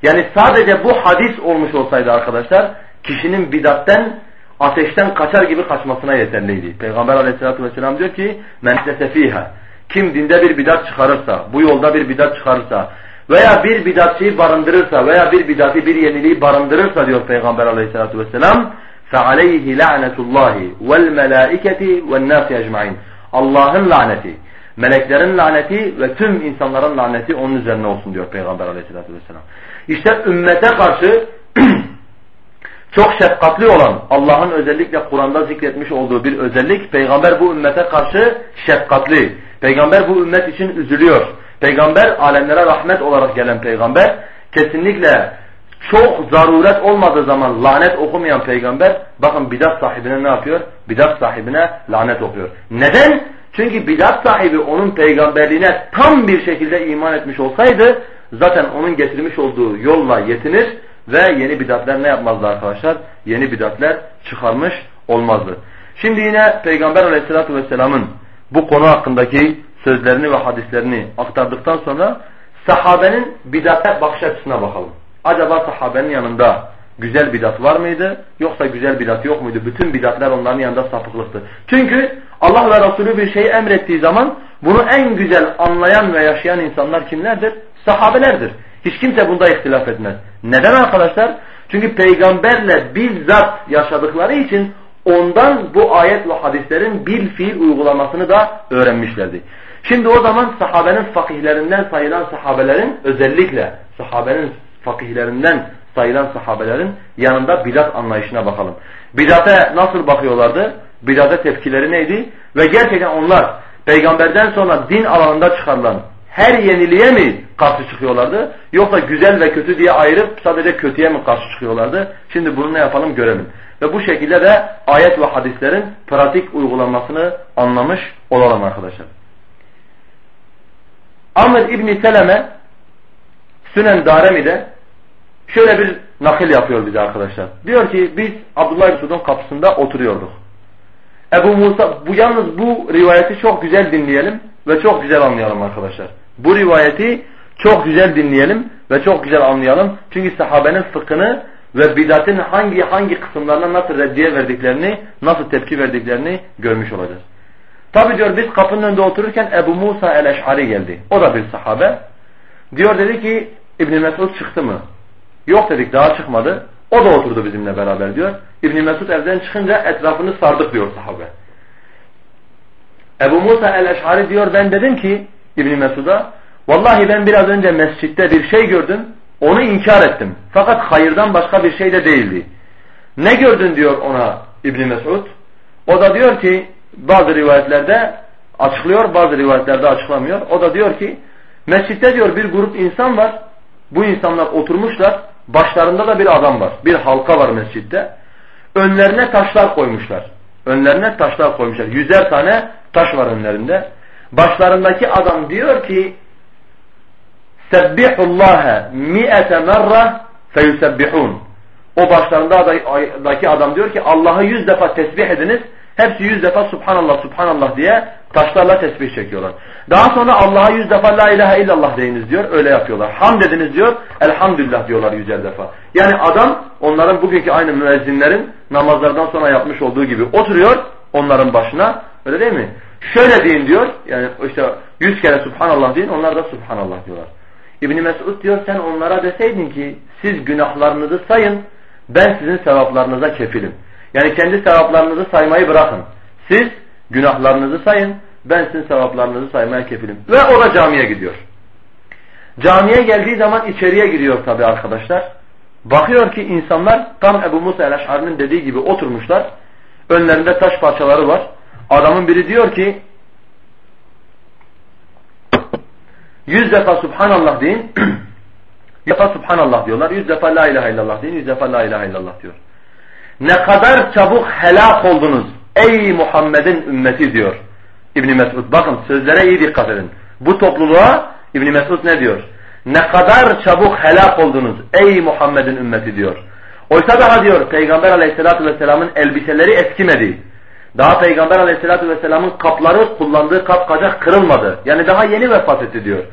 Yani sadece bu hadis olmuş olsaydı arkadaşlar kişinin bidatten ateşten kaçar gibi kaçmasına yeterliydi. Peygamber aleyhissalatü vesselam diyor ki men fiha kim dinde bir bidat çıkarırsa, bu yolda bir bidat çıkarırsa veya bir bidatçıyı barındırırsa veya bir bidatı bir yeniliği barındırırsa diyor Peygamber aleyhissalatü vesselam فَعَلَيْهِ لَعْنَةُ اللّٰهِ وَالْمَلَائِكَةِ وَالنَّاسِ اَجْمَعِينَ Allah'ın laneti, meleklerin laneti ve tüm insanların laneti onun üzerine olsun diyor Peygamber aleyhissalatü vesselam. İşte ümmete karşı çok şefkatli olan Allah'ın özellikle Kur'an'da zikretmiş olduğu bir özellik Peygamber bu ümmete karşı şefkatli. Peygamber bu ümmet için üzülüyor. Peygamber alemlere rahmet olarak gelen peygamber kesinlikle çok zaruret olmadığı zaman lanet okumayan peygamber bakın bidat sahibine ne yapıyor? Bidat sahibine lanet okuyor. Neden? Çünkü bidat sahibi onun peygamberliğine tam bir şekilde iman etmiş olsaydı zaten onun getirmiş olduğu yolla yetinir ve yeni bidatler ne yapmazdı arkadaşlar? Yeni bidatler çıkarmış olmazdı. Şimdi yine Peygamber aleyhissalatü vesselamın bu konu hakkındaki sözlerini ve hadislerini aktardıktan sonra sahabenin bidate bakış açısına bakalım. Acaba sahabenin yanında güzel bidat var mıydı yoksa güzel bidat yok muydu? Bütün bidatler onların yanında sapıklıktı. Çünkü Allah ve Resulü bir şeyi emrettiği zaman bunu en güzel anlayan ve yaşayan insanlar kimlerdir? Sahabelerdir. Hiç kimse bunda ihtilaf etmez. Neden arkadaşlar? Çünkü peygamberle bizzat yaşadıkları için ondan bu ayet ve hadislerin bil fiil uygulamasını da öğrenmişlerdi. Şimdi o zaman sahabenin fakihlerinden sayılan sahabelerin özellikle sahabenin fakihlerinden sayılan sahabelerin yanında bidat anlayışına bakalım. Bidate nasıl bakıyorlardı? Bidate tepkileri neydi? Ve gerçekten onlar peygamberden sonra din alanında çıkarılan her yeniliğe mi karşı çıkıyorlardı? Yoksa güzel ve kötü diye ayırıp sadece kötüye mi karşı çıkıyorlardı? Şimdi bunu ne yapalım görelim. Ve bu şekilde de ayet ve hadislerin pratik uygulanmasını anlamış olalım arkadaşlar. Amr İbni Seleme Sünen Daremi'de şöyle bir nakil yapıyor bize arkadaşlar. Diyor ki biz Abdullah Mesud'un kapısında oturuyorduk. Ebu Musa bu yalnız bu rivayeti çok güzel dinleyelim ve çok güzel anlayalım arkadaşlar. Bu rivayeti çok güzel dinleyelim ve çok güzel anlayalım. Çünkü sahabenin fıkhını ve bidatın hangi hangi kısımlarına nasıl reddiye verdiklerini, nasıl tepki verdiklerini görmüş olacağız. Tabi diyor biz kapının önünde otururken Ebu Musa el-Eş'ari geldi. O da bir sahabe. Diyor dedi ki İbn Mesud çıktı mı? Yok dedik daha çıkmadı. O da oturdu bizimle beraber diyor. İbn Mesud evden çıkınca etrafını sardık diyor sahabe. Ebu Musa el-Eş'ari diyor ben dedim ki İbn Mesud'a vallahi ben biraz önce mescitte bir şey gördüm. Onu inkar ettim. Fakat hayırdan başka bir şey de değildi. Ne gördün diyor ona İbn Mesud. O da diyor ki bazı rivayetlerde açıklıyor, bazı rivayetlerde açıklamıyor. O da diyor ki mescitte diyor bir grup insan var. Bu insanlar oturmuşlar. Başlarında da bir adam var. Bir halka var mescitte. Önlerine taşlar koymuşlar. Önlerine taşlar koymuşlar. Yüzer tane taş var önlerinde. Başlarındaki adam diyor ki Sebbihullaha mi'ete merre feyusebbihun. O başlarındaki adam diyor ki Allah'ı yüz defa tesbih ediniz. Hepsi yüz defa Subhanallah Subhanallah diye taşlarla tesbih çekiyorlar. Daha sonra Allah'a yüz defa La ilahe illallah deyiniz diyor. Öyle yapıyorlar. Ham dediniz diyor. Elhamdülillah diyorlar yüzer defa. Yani adam onların bugünkü aynı müezzinlerin namazlardan sonra yapmış olduğu gibi oturuyor onların başına. Öyle değil mi? Şöyle deyin diyor. Yani işte yüz kere Subhanallah deyin. Onlar da Subhanallah diyorlar. İbni Mesud diyor sen onlara deseydin ki siz günahlarınızı sayın ben sizin sevaplarınıza kefilim. Yani kendi sevaplarınızı saymayı bırakın. Siz günahlarınızı sayın ben sizin sevaplarınızı saymaya kefilim. Ve o da camiye gidiyor. Camiye geldiği zaman içeriye giriyor tabi arkadaşlar. Bakıyor ki insanlar tam Ebu Musa el-Eş'ar'ın dediği gibi oturmuşlar. Önlerinde taş parçaları var. Adamın biri diyor ki yüz defa Subhanallah deyin. yüz defa Subhanallah diyorlar. Yüz defa La ilahe illallah deyin. Yüz defa La ilahe illallah diyor. Ne kadar çabuk helak oldunuz ey Muhammed'in ümmeti diyor. İbn Mesud bakın sözlere iyi dikkat edin. Bu topluluğa İbn Mesud ne diyor? Ne kadar çabuk helak oldunuz ey Muhammed'in ümmeti diyor. Oysa daha diyor Peygamber aleyhissalatü vesselamın elbiseleri eskimedi. Daha Peygamber aleyhissalatü vesselamın kapları kullandığı kap kacak kırılmadı. Yani daha yeni vefat etti diyor.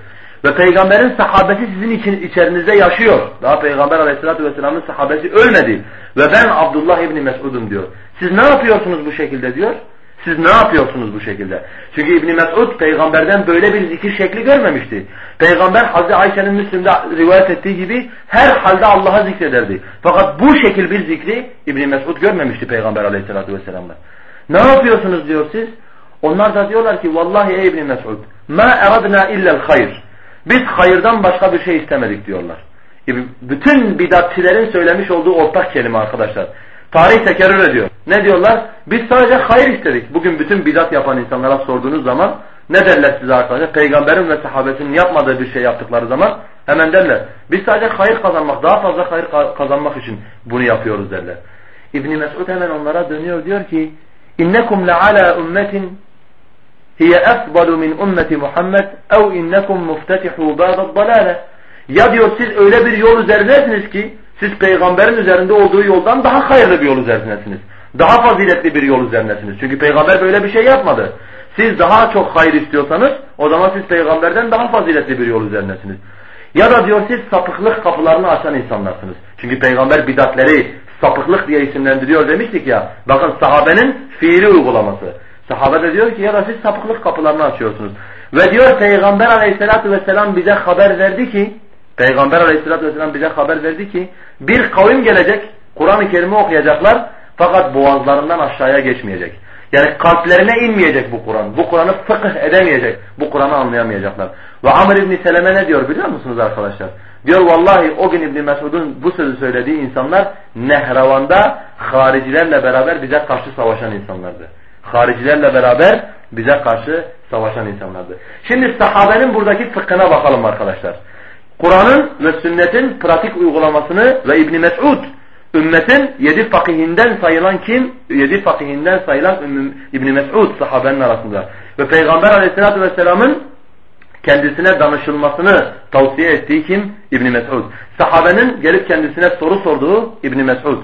Ve Peygamberin sahabesi sizin için içerinizde yaşıyor. Daha Peygamber aleyhissalatü vesselamın sahabesi ölmedi. Ve ben Abdullah İbni Mesud'um diyor. Siz ne yapıyorsunuz bu şekilde diyor. Siz ne yapıyorsunuz bu şekilde? Çünkü İbn Mesud peygamberden böyle bir zikir şekli görmemişti. Peygamber Hazreti Ayşe'nin Müslim'de rivayet ettiği gibi her halde Allah'a zikrederdi. Fakat bu şekil bir zikri İbn Mesud görmemişti peygamber aleyhissalatü vesselam'da. Ne yapıyorsunuz diyor siz? Onlar da diyorlar ki vallahi ey İbn Mesud ma eradna illa'l hayr. Biz hayırdan başka bir şey istemedik diyorlar. Bütün bidatçilerin söylemiş olduğu ortak kelime arkadaşlar. Tarih tekerrür ediyor. Ne diyorlar? Biz sadece hayır istedik. Bugün bütün bidat yapan insanlara sorduğunuz zaman ne derler size arkadaşlar? Peygamberin ve sahabesinin yapmadığı bir şey yaptıkları zaman hemen derler. Biz sadece hayır kazanmak, daha fazla hayır kazanmak için bunu yapıyoruz derler. İbn Mesud hemen onlara dönüyor diyor ki İnnekum le'ala ummetin hiye efdalu min ummeti Muhammed ev innekum muftetihu bâbad dalâle. Ya diyor siz öyle bir yol üzerindesiniz ki siz peygamberin üzerinde olduğu yoldan daha hayırlı bir yol üzerindesiniz. Daha faziletli bir yol üzerindesiniz. Çünkü peygamber böyle bir şey yapmadı. Siz daha çok hayır istiyorsanız o zaman siz peygamberden daha faziletli bir yol üzerindesiniz. Ya da diyor siz sapıklık kapılarını açan insanlarsınız. Çünkü peygamber bidatleri sapıklık diye isimlendiriyor demiştik ya. Bakın sahabenin fiili uygulaması. Sahabe de diyor ki ya da siz sapıklık kapılarını açıyorsunuz. Ve diyor Peygamber aleyhissalatü vesselam bize haber verdi ki Peygamber aleyhissalatü vesselam bize haber verdi ki bir kavim gelecek Kur'an-ı Kerim'i okuyacaklar fakat boğazlarından aşağıya geçmeyecek. Yani kalplerine inmeyecek bu Kur'an. Bu Kur'an'ı fıkıh edemeyecek. Bu Kur'an'ı anlayamayacaklar. Ve Amr İbni Seleme ne diyor biliyor musunuz arkadaşlar? Diyor vallahi o gün İbni Mesud'un bu sözü söylediği insanlar Nehravan'da haricilerle beraber bize karşı savaşan insanlardı. Haricilerle beraber bize karşı savaşan insanlardı. Şimdi sahabenin buradaki fıkhına bakalım arkadaşlar. Kur'an'ın ve sünnetin pratik uygulamasını ve İbni Mesud ümmetin yedi fakihinden sayılan kim? Yedi fakihinden sayılan İbni Mesud sahabenin arasında. Ve Peygamber aleyhissalatü vesselamın kendisine danışılmasını tavsiye ettiği kim? İbni Mesud. Sahabenin gelip kendisine soru sorduğu İbni Mesud.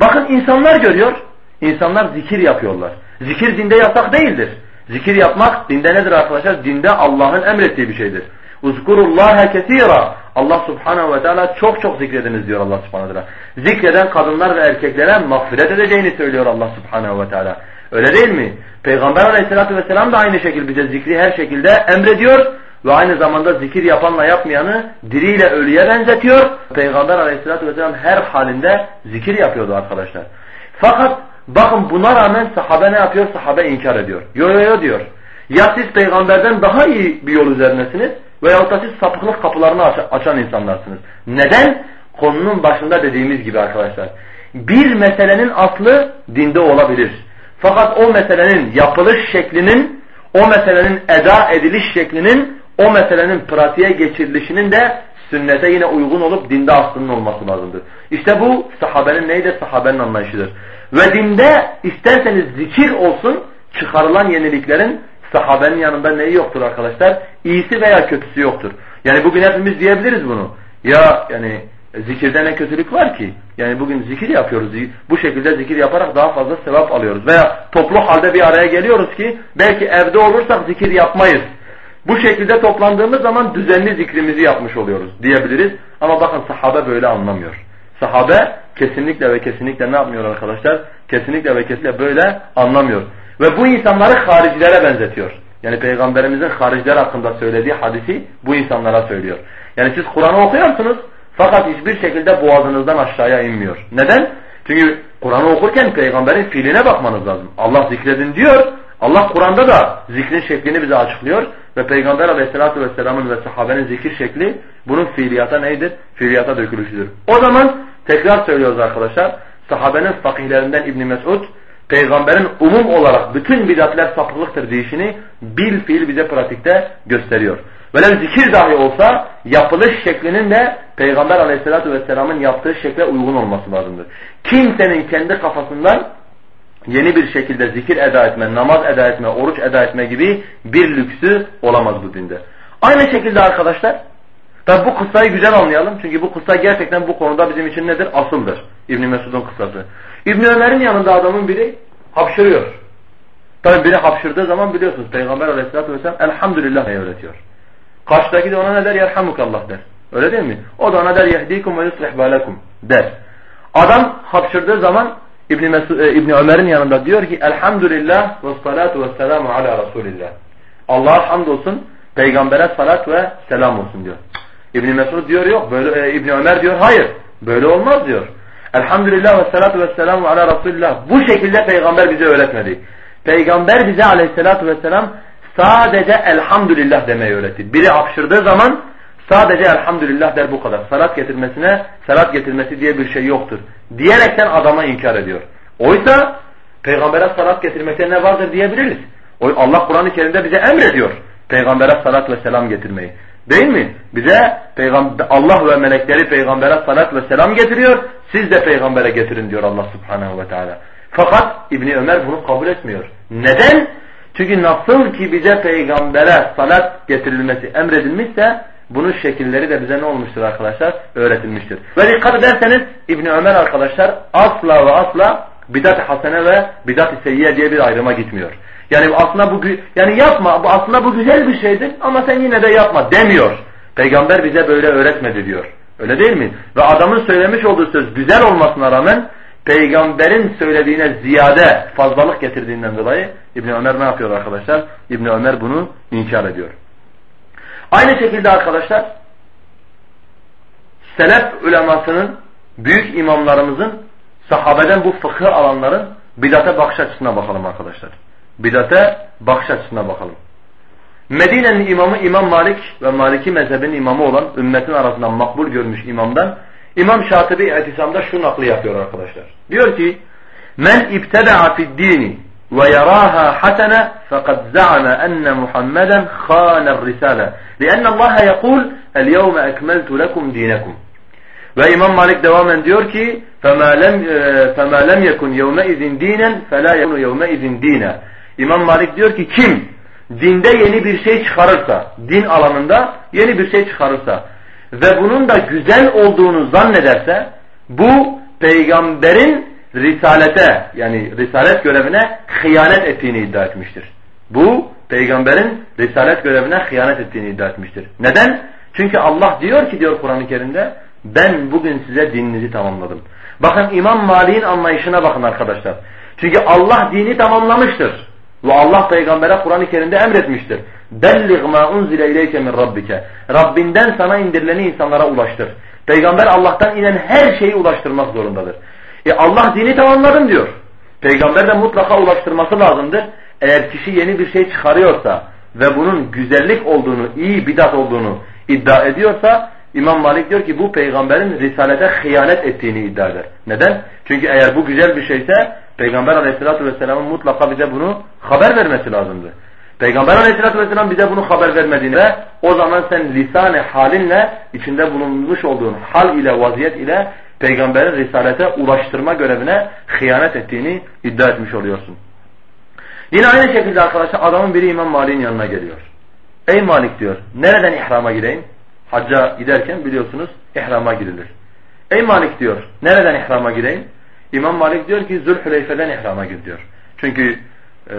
Bakın insanlar görüyor, insanlar zikir yapıyorlar. Zikir dinde yasak değildir. Zikir yapmak dinde nedir arkadaşlar? Dinde Allah'ın emrettiği bir şeydir. Uzkurullaha kesira. Allah subhanehu ve teala çok çok zikrediniz diyor Allah subhanehu ve teala. Zikreden kadınlar ve erkeklere mağfiret edeceğini söylüyor Allah subhanehu ve teala. Öyle değil mi? Peygamber aleyhissalatü vesselam da aynı şekilde bize zikri her şekilde emrediyor ve aynı zamanda zikir yapanla yapmayanı diriyle ölüye benzetiyor. Peygamber aleyhissalatü vesselam her halinde zikir yapıyordu arkadaşlar. Fakat bakın buna rağmen sahabe ne yapıyor? Sahabe inkar ediyor. Yo yo yo diyor. Ya siz peygamberden daha iyi bir yol üzerinesiniz veyahut da siz sapıklık kapılarını açan insanlarsınız. Neden? Konunun başında dediğimiz gibi arkadaşlar. Bir meselenin aslı dinde olabilir. Fakat o meselenin yapılış şeklinin, o meselenin eda ediliş şeklinin, o meselenin pratiğe geçirilişinin de sünnete yine uygun olup dinde aslının olması lazımdır. İşte bu sahabenin neydi? Sahabenin anlayışıdır. Ve dinde isterseniz zikir olsun çıkarılan yeniliklerin sahabenin yanında neyi yoktur arkadaşlar? İyisi veya kötüsü yoktur. Yani bugün hepimiz diyebiliriz bunu. Ya yani zikirde ne kötülük var ki? Yani bugün zikir yapıyoruz. Bu şekilde zikir yaparak daha fazla sevap alıyoruz. Veya toplu halde bir araya geliyoruz ki belki evde olursak zikir yapmayız. Bu şekilde toplandığımız zaman düzenli zikrimizi yapmış oluyoruz diyebiliriz. Ama bakın sahabe böyle anlamıyor. Sahabe kesinlikle ve kesinlikle ne yapmıyor arkadaşlar? Kesinlikle ve kesinlikle böyle anlamıyor. Ve bu insanları haricilere benzetiyor. Yani Peygamberimizin hariciler hakkında söylediği hadisi bu insanlara söylüyor. Yani siz Kur'an'ı okuyorsunuz fakat hiçbir şekilde boğazınızdan aşağıya inmiyor. Neden? Çünkü Kur'an'ı okurken peygamberin fiiline bakmanız lazım. Allah zikredin diyor. Allah Kur'an'da da zikrin şeklini bize açıklıyor. Ve Peygamber aleyhissalatü vesselamın ve sahabenin zikir şekli bunun fiiliyata neydir? Fiiliyata dökülüşüdür. O zaman tekrar söylüyoruz arkadaşlar. Sahabenin fakihlerinden İbn Mesud peygamberin umum olarak bütün bidatler sapıklıktır deyişini bil fiil bize pratikte gösteriyor. Velev zikir dahi olsa yapılış şeklinin de peygamber aleyhissalatü vesselamın yaptığı şekle uygun olması lazımdır. Kimsenin kendi kafasından yeni bir şekilde zikir eda etme, namaz eda etme, oruç eda etme gibi bir lüksü olamaz bu dinde. Aynı şekilde arkadaşlar Tabi bu kıssayı güzel anlayalım. Çünkü bu kıssa gerçekten bu konuda bizim için nedir? Asıldır. İbn Mesud'un kıssası. İbn Ömer'in yanında adamın biri hapşırıyor. Tabi biri hapşırdığı zaman biliyorsunuz Peygamber aleyhissalatü vesselam elhamdülillah diye öğretiyor. Karşıdaki de ona ne der? Yerhamukallah der. Öyle değil mi? O da ona der yehdikum ve yuslih balekum der. Adam hapşırdığı zaman İbn Mesud e, İbn Ömer'in yanında diyor ki elhamdülillah ve salatu ve selamu ala Resulillah. Allah'a hamdolsun, peygambere salat ve selam olsun diyor. İbn Mesud diyor yok böyle e, İbn Ömer diyor hayır. Böyle olmaz diyor. Elhamdülillah ve salatu ve selamu ala Resulillah. Bu şekilde peygamber bize öğretmedi. Peygamber bize aleyhissalatu vesselam sadece elhamdülillah demeyi öğretti. Biri hapşırdığı zaman sadece elhamdülillah der bu kadar. Salat getirmesine salat getirmesi diye bir şey yoktur. Diyerekten adama inkar ediyor. Oysa peygambere salat getirmekte ne vardır diyebiliriz. Allah Kur'an-ı Kerim'de bize emrediyor. Peygambere salat ve selam getirmeyi. Değil mi? Bize peygamber, Allah ve melekleri peygambere salat ve selam getiriyor. Siz de peygambere getirin diyor Allah subhanehu ve teala. Fakat İbni Ömer bunu kabul etmiyor. Neden? Çünkü nasıl ki bize peygambere salat getirilmesi emredilmişse bunun şekilleri de bize ne olmuştur arkadaşlar? Öğretilmiştir. Ve dikkat ederseniz İbni Ömer arkadaşlar asla ve asla bidat-ı hasene ve bidat-ı seyyiye diye bir ayrıma gitmiyor. Yani aslında bu yani yapma bu aslında bu güzel bir şeydir ama sen yine de yapma demiyor. Peygamber bize böyle öğretmedi diyor. Öyle değil mi? Ve adamın söylemiş olduğu söz güzel olmasına rağmen peygamberin söylediğine ziyade fazlalık getirdiğinden dolayı İbn Ömer ne yapıyor arkadaşlar? İbn Ömer bunu inkar ediyor. Aynı şekilde arkadaşlar selef ulemasının büyük imamlarımızın sahabeden bu fıkıh alanların bidate bakış açısına bakalım arkadaşlar. Bidate bakış açısına bakalım. Medine'nin imamı İmam Malik ve Maliki mezhebinin imamı olan ümmetin arasından makbul görmüş imamdan İmam Şatibi etisamda şu naklı yapıyor arkadaşlar. Diyor ki Men ibteda'a fid dini ve yaraha hasene fakat za'ama enne Muhammeden khâner risale. Lianne Allah yekul el yevme ekmeltu lekum dinekum. Ve İmam Malik devam ediyor ki فَمَا لَمْ, فَمَا لَمْ يَكُنْ يَوْمَئِذٍ دِينًا فَلَا يَكُنُ يَوْمَئِذٍ دِينًا İmam Malik diyor ki kim dinde yeni bir şey çıkarırsa, din alanında yeni bir şey çıkarırsa ve bunun da güzel olduğunu zannederse bu peygamberin risalete yani risalet görevine hıyanet ettiğini iddia etmiştir. Bu peygamberin risalet görevine hıyanet ettiğini iddia etmiştir. Neden? Çünkü Allah diyor ki diyor Kur'an-ı Kerim'de ben bugün size dininizi tamamladım. Bakın İmam Malik'in anlayışına bakın arkadaşlar. Çünkü Allah dini tamamlamıştır. Ve Allah peygambere Kur'an-ı Kerim'de emretmiştir. Bellig ma unzile ileyke min rabbike. Rabbinden sana indirileni insanlara ulaştır. Peygamber Allah'tan inen her şeyi ulaştırmak zorundadır. E Allah dini tamamladım diyor. Peygamber de mutlaka ulaştırması lazımdır. Eğer kişi yeni bir şey çıkarıyorsa ve bunun güzellik olduğunu, iyi bidat olduğunu iddia ediyorsa İmam Malik diyor ki bu peygamberin risalete hıyanet ettiğini iddia eder. Neden? Çünkü eğer bu güzel bir şeyse Peygamber aleyhissalatü vesselamın mutlaka bize bunu haber vermesi lazımdı. Peygamber aleyhissalatü vesselam bize bunu haber vermediğinde o zaman sen lisan halinle içinde bulunmuş olduğun hal ile vaziyet ile peygamberin risalete ulaştırma görevine hıyanet ettiğini iddia etmiş oluyorsun. Yine aynı şekilde arkadaşlar adamın biri İmam Malik'in yanına geliyor. Ey Malik diyor nereden ihrama gireyim? Hacca giderken biliyorsunuz ihrama girilir. Ey Malik diyor nereden ihrama gireyim? İmam Malik diyor ki Zülhüleyfe'den ihrama gir diyor. Çünkü e,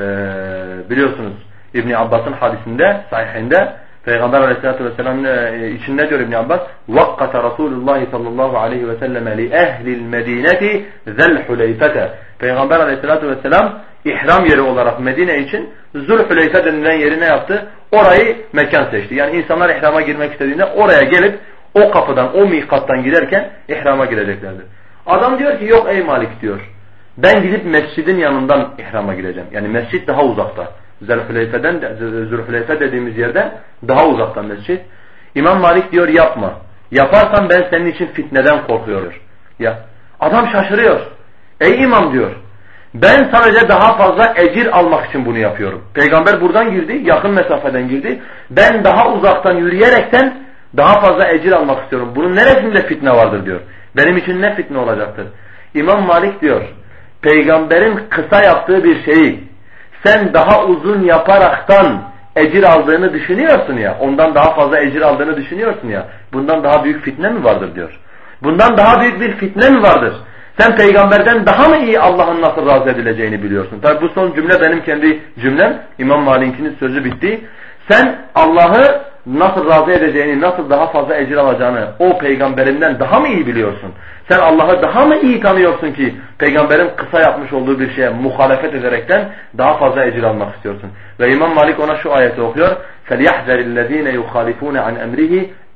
biliyorsunuz İbni Abbas'ın hadisinde, sahihinde Peygamber aleyhissalatü vesselam e, içinde diyor İbni Abbas vakkata Resulullah sallallahu aleyhi ve selleme ehlil medineti zelhuleyfete Peygamber aleyhissalatü vesselam ihram yeri olarak Medine için Zülhüleyfe denilen yeri ne yaptı? Orayı mekan seçti. Yani insanlar ihrama girmek istediğinde oraya gelip o kapıdan, o mikattan giderken ihrama gireceklerdi. Adam diyor ki yok ey Malik diyor. Ben gidip mescidin yanından ihrama gireceğim. Yani mescit daha uzakta. Zülhüleyfe'den, Zülhüleyfe dediğimiz yerden daha uzaktan mescit. İmam Malik diyor yapma. Yaparsan ben senin için fitneden korkuyorum. Ya adam şaşırıyor. Ey imam diyor. Ben sadece daha fazla ecir almak için bunu yapıyorum. Peygamber buradan girdi, yakın mesafeden girdi. Ben daha uzaktan yürüyerekten daha fazla ecir almak istiyorum. Bunun neresinde fitne vardır diyor. Benim için ne fitne olacaktır? İmam Malik diyor, peygamberin kısa yaptığı bir şeyi sen daha uzun yaparaktan ecir aldığını düşünüyorsun ya, ondan daha fazla ecir aldığını düşünüyorsun ya, bundan daha büyük fitne mi vardır diyor. Bundan daha büyük bir fitne mi vardır? Sen peygamberden daha mı iyi Allah'ın nasıl razı edileceğini biliyorsun. Tabi bu son cümle benim kendi cümlem. İmam Malik'in sözü bitti. Sen Allah'ı nasıl razı edeceğini, nasıl daha fazla ecir alacağını o peygamberinden daha mı iyi biliyorsun? Sen Allah'ı daha mı iyi tanıyorsun ki peygamberin kısa yapmış olduğu bir şeye muhalefet ederekten daha fazla ecir almak istiyorsun? Ve İmam Malik ona şu ayeti okuyor. فَلْيَحْذَرِ الَّذ۪ينَ يُخَالِفُونَ عَنْ اَمْرِهِ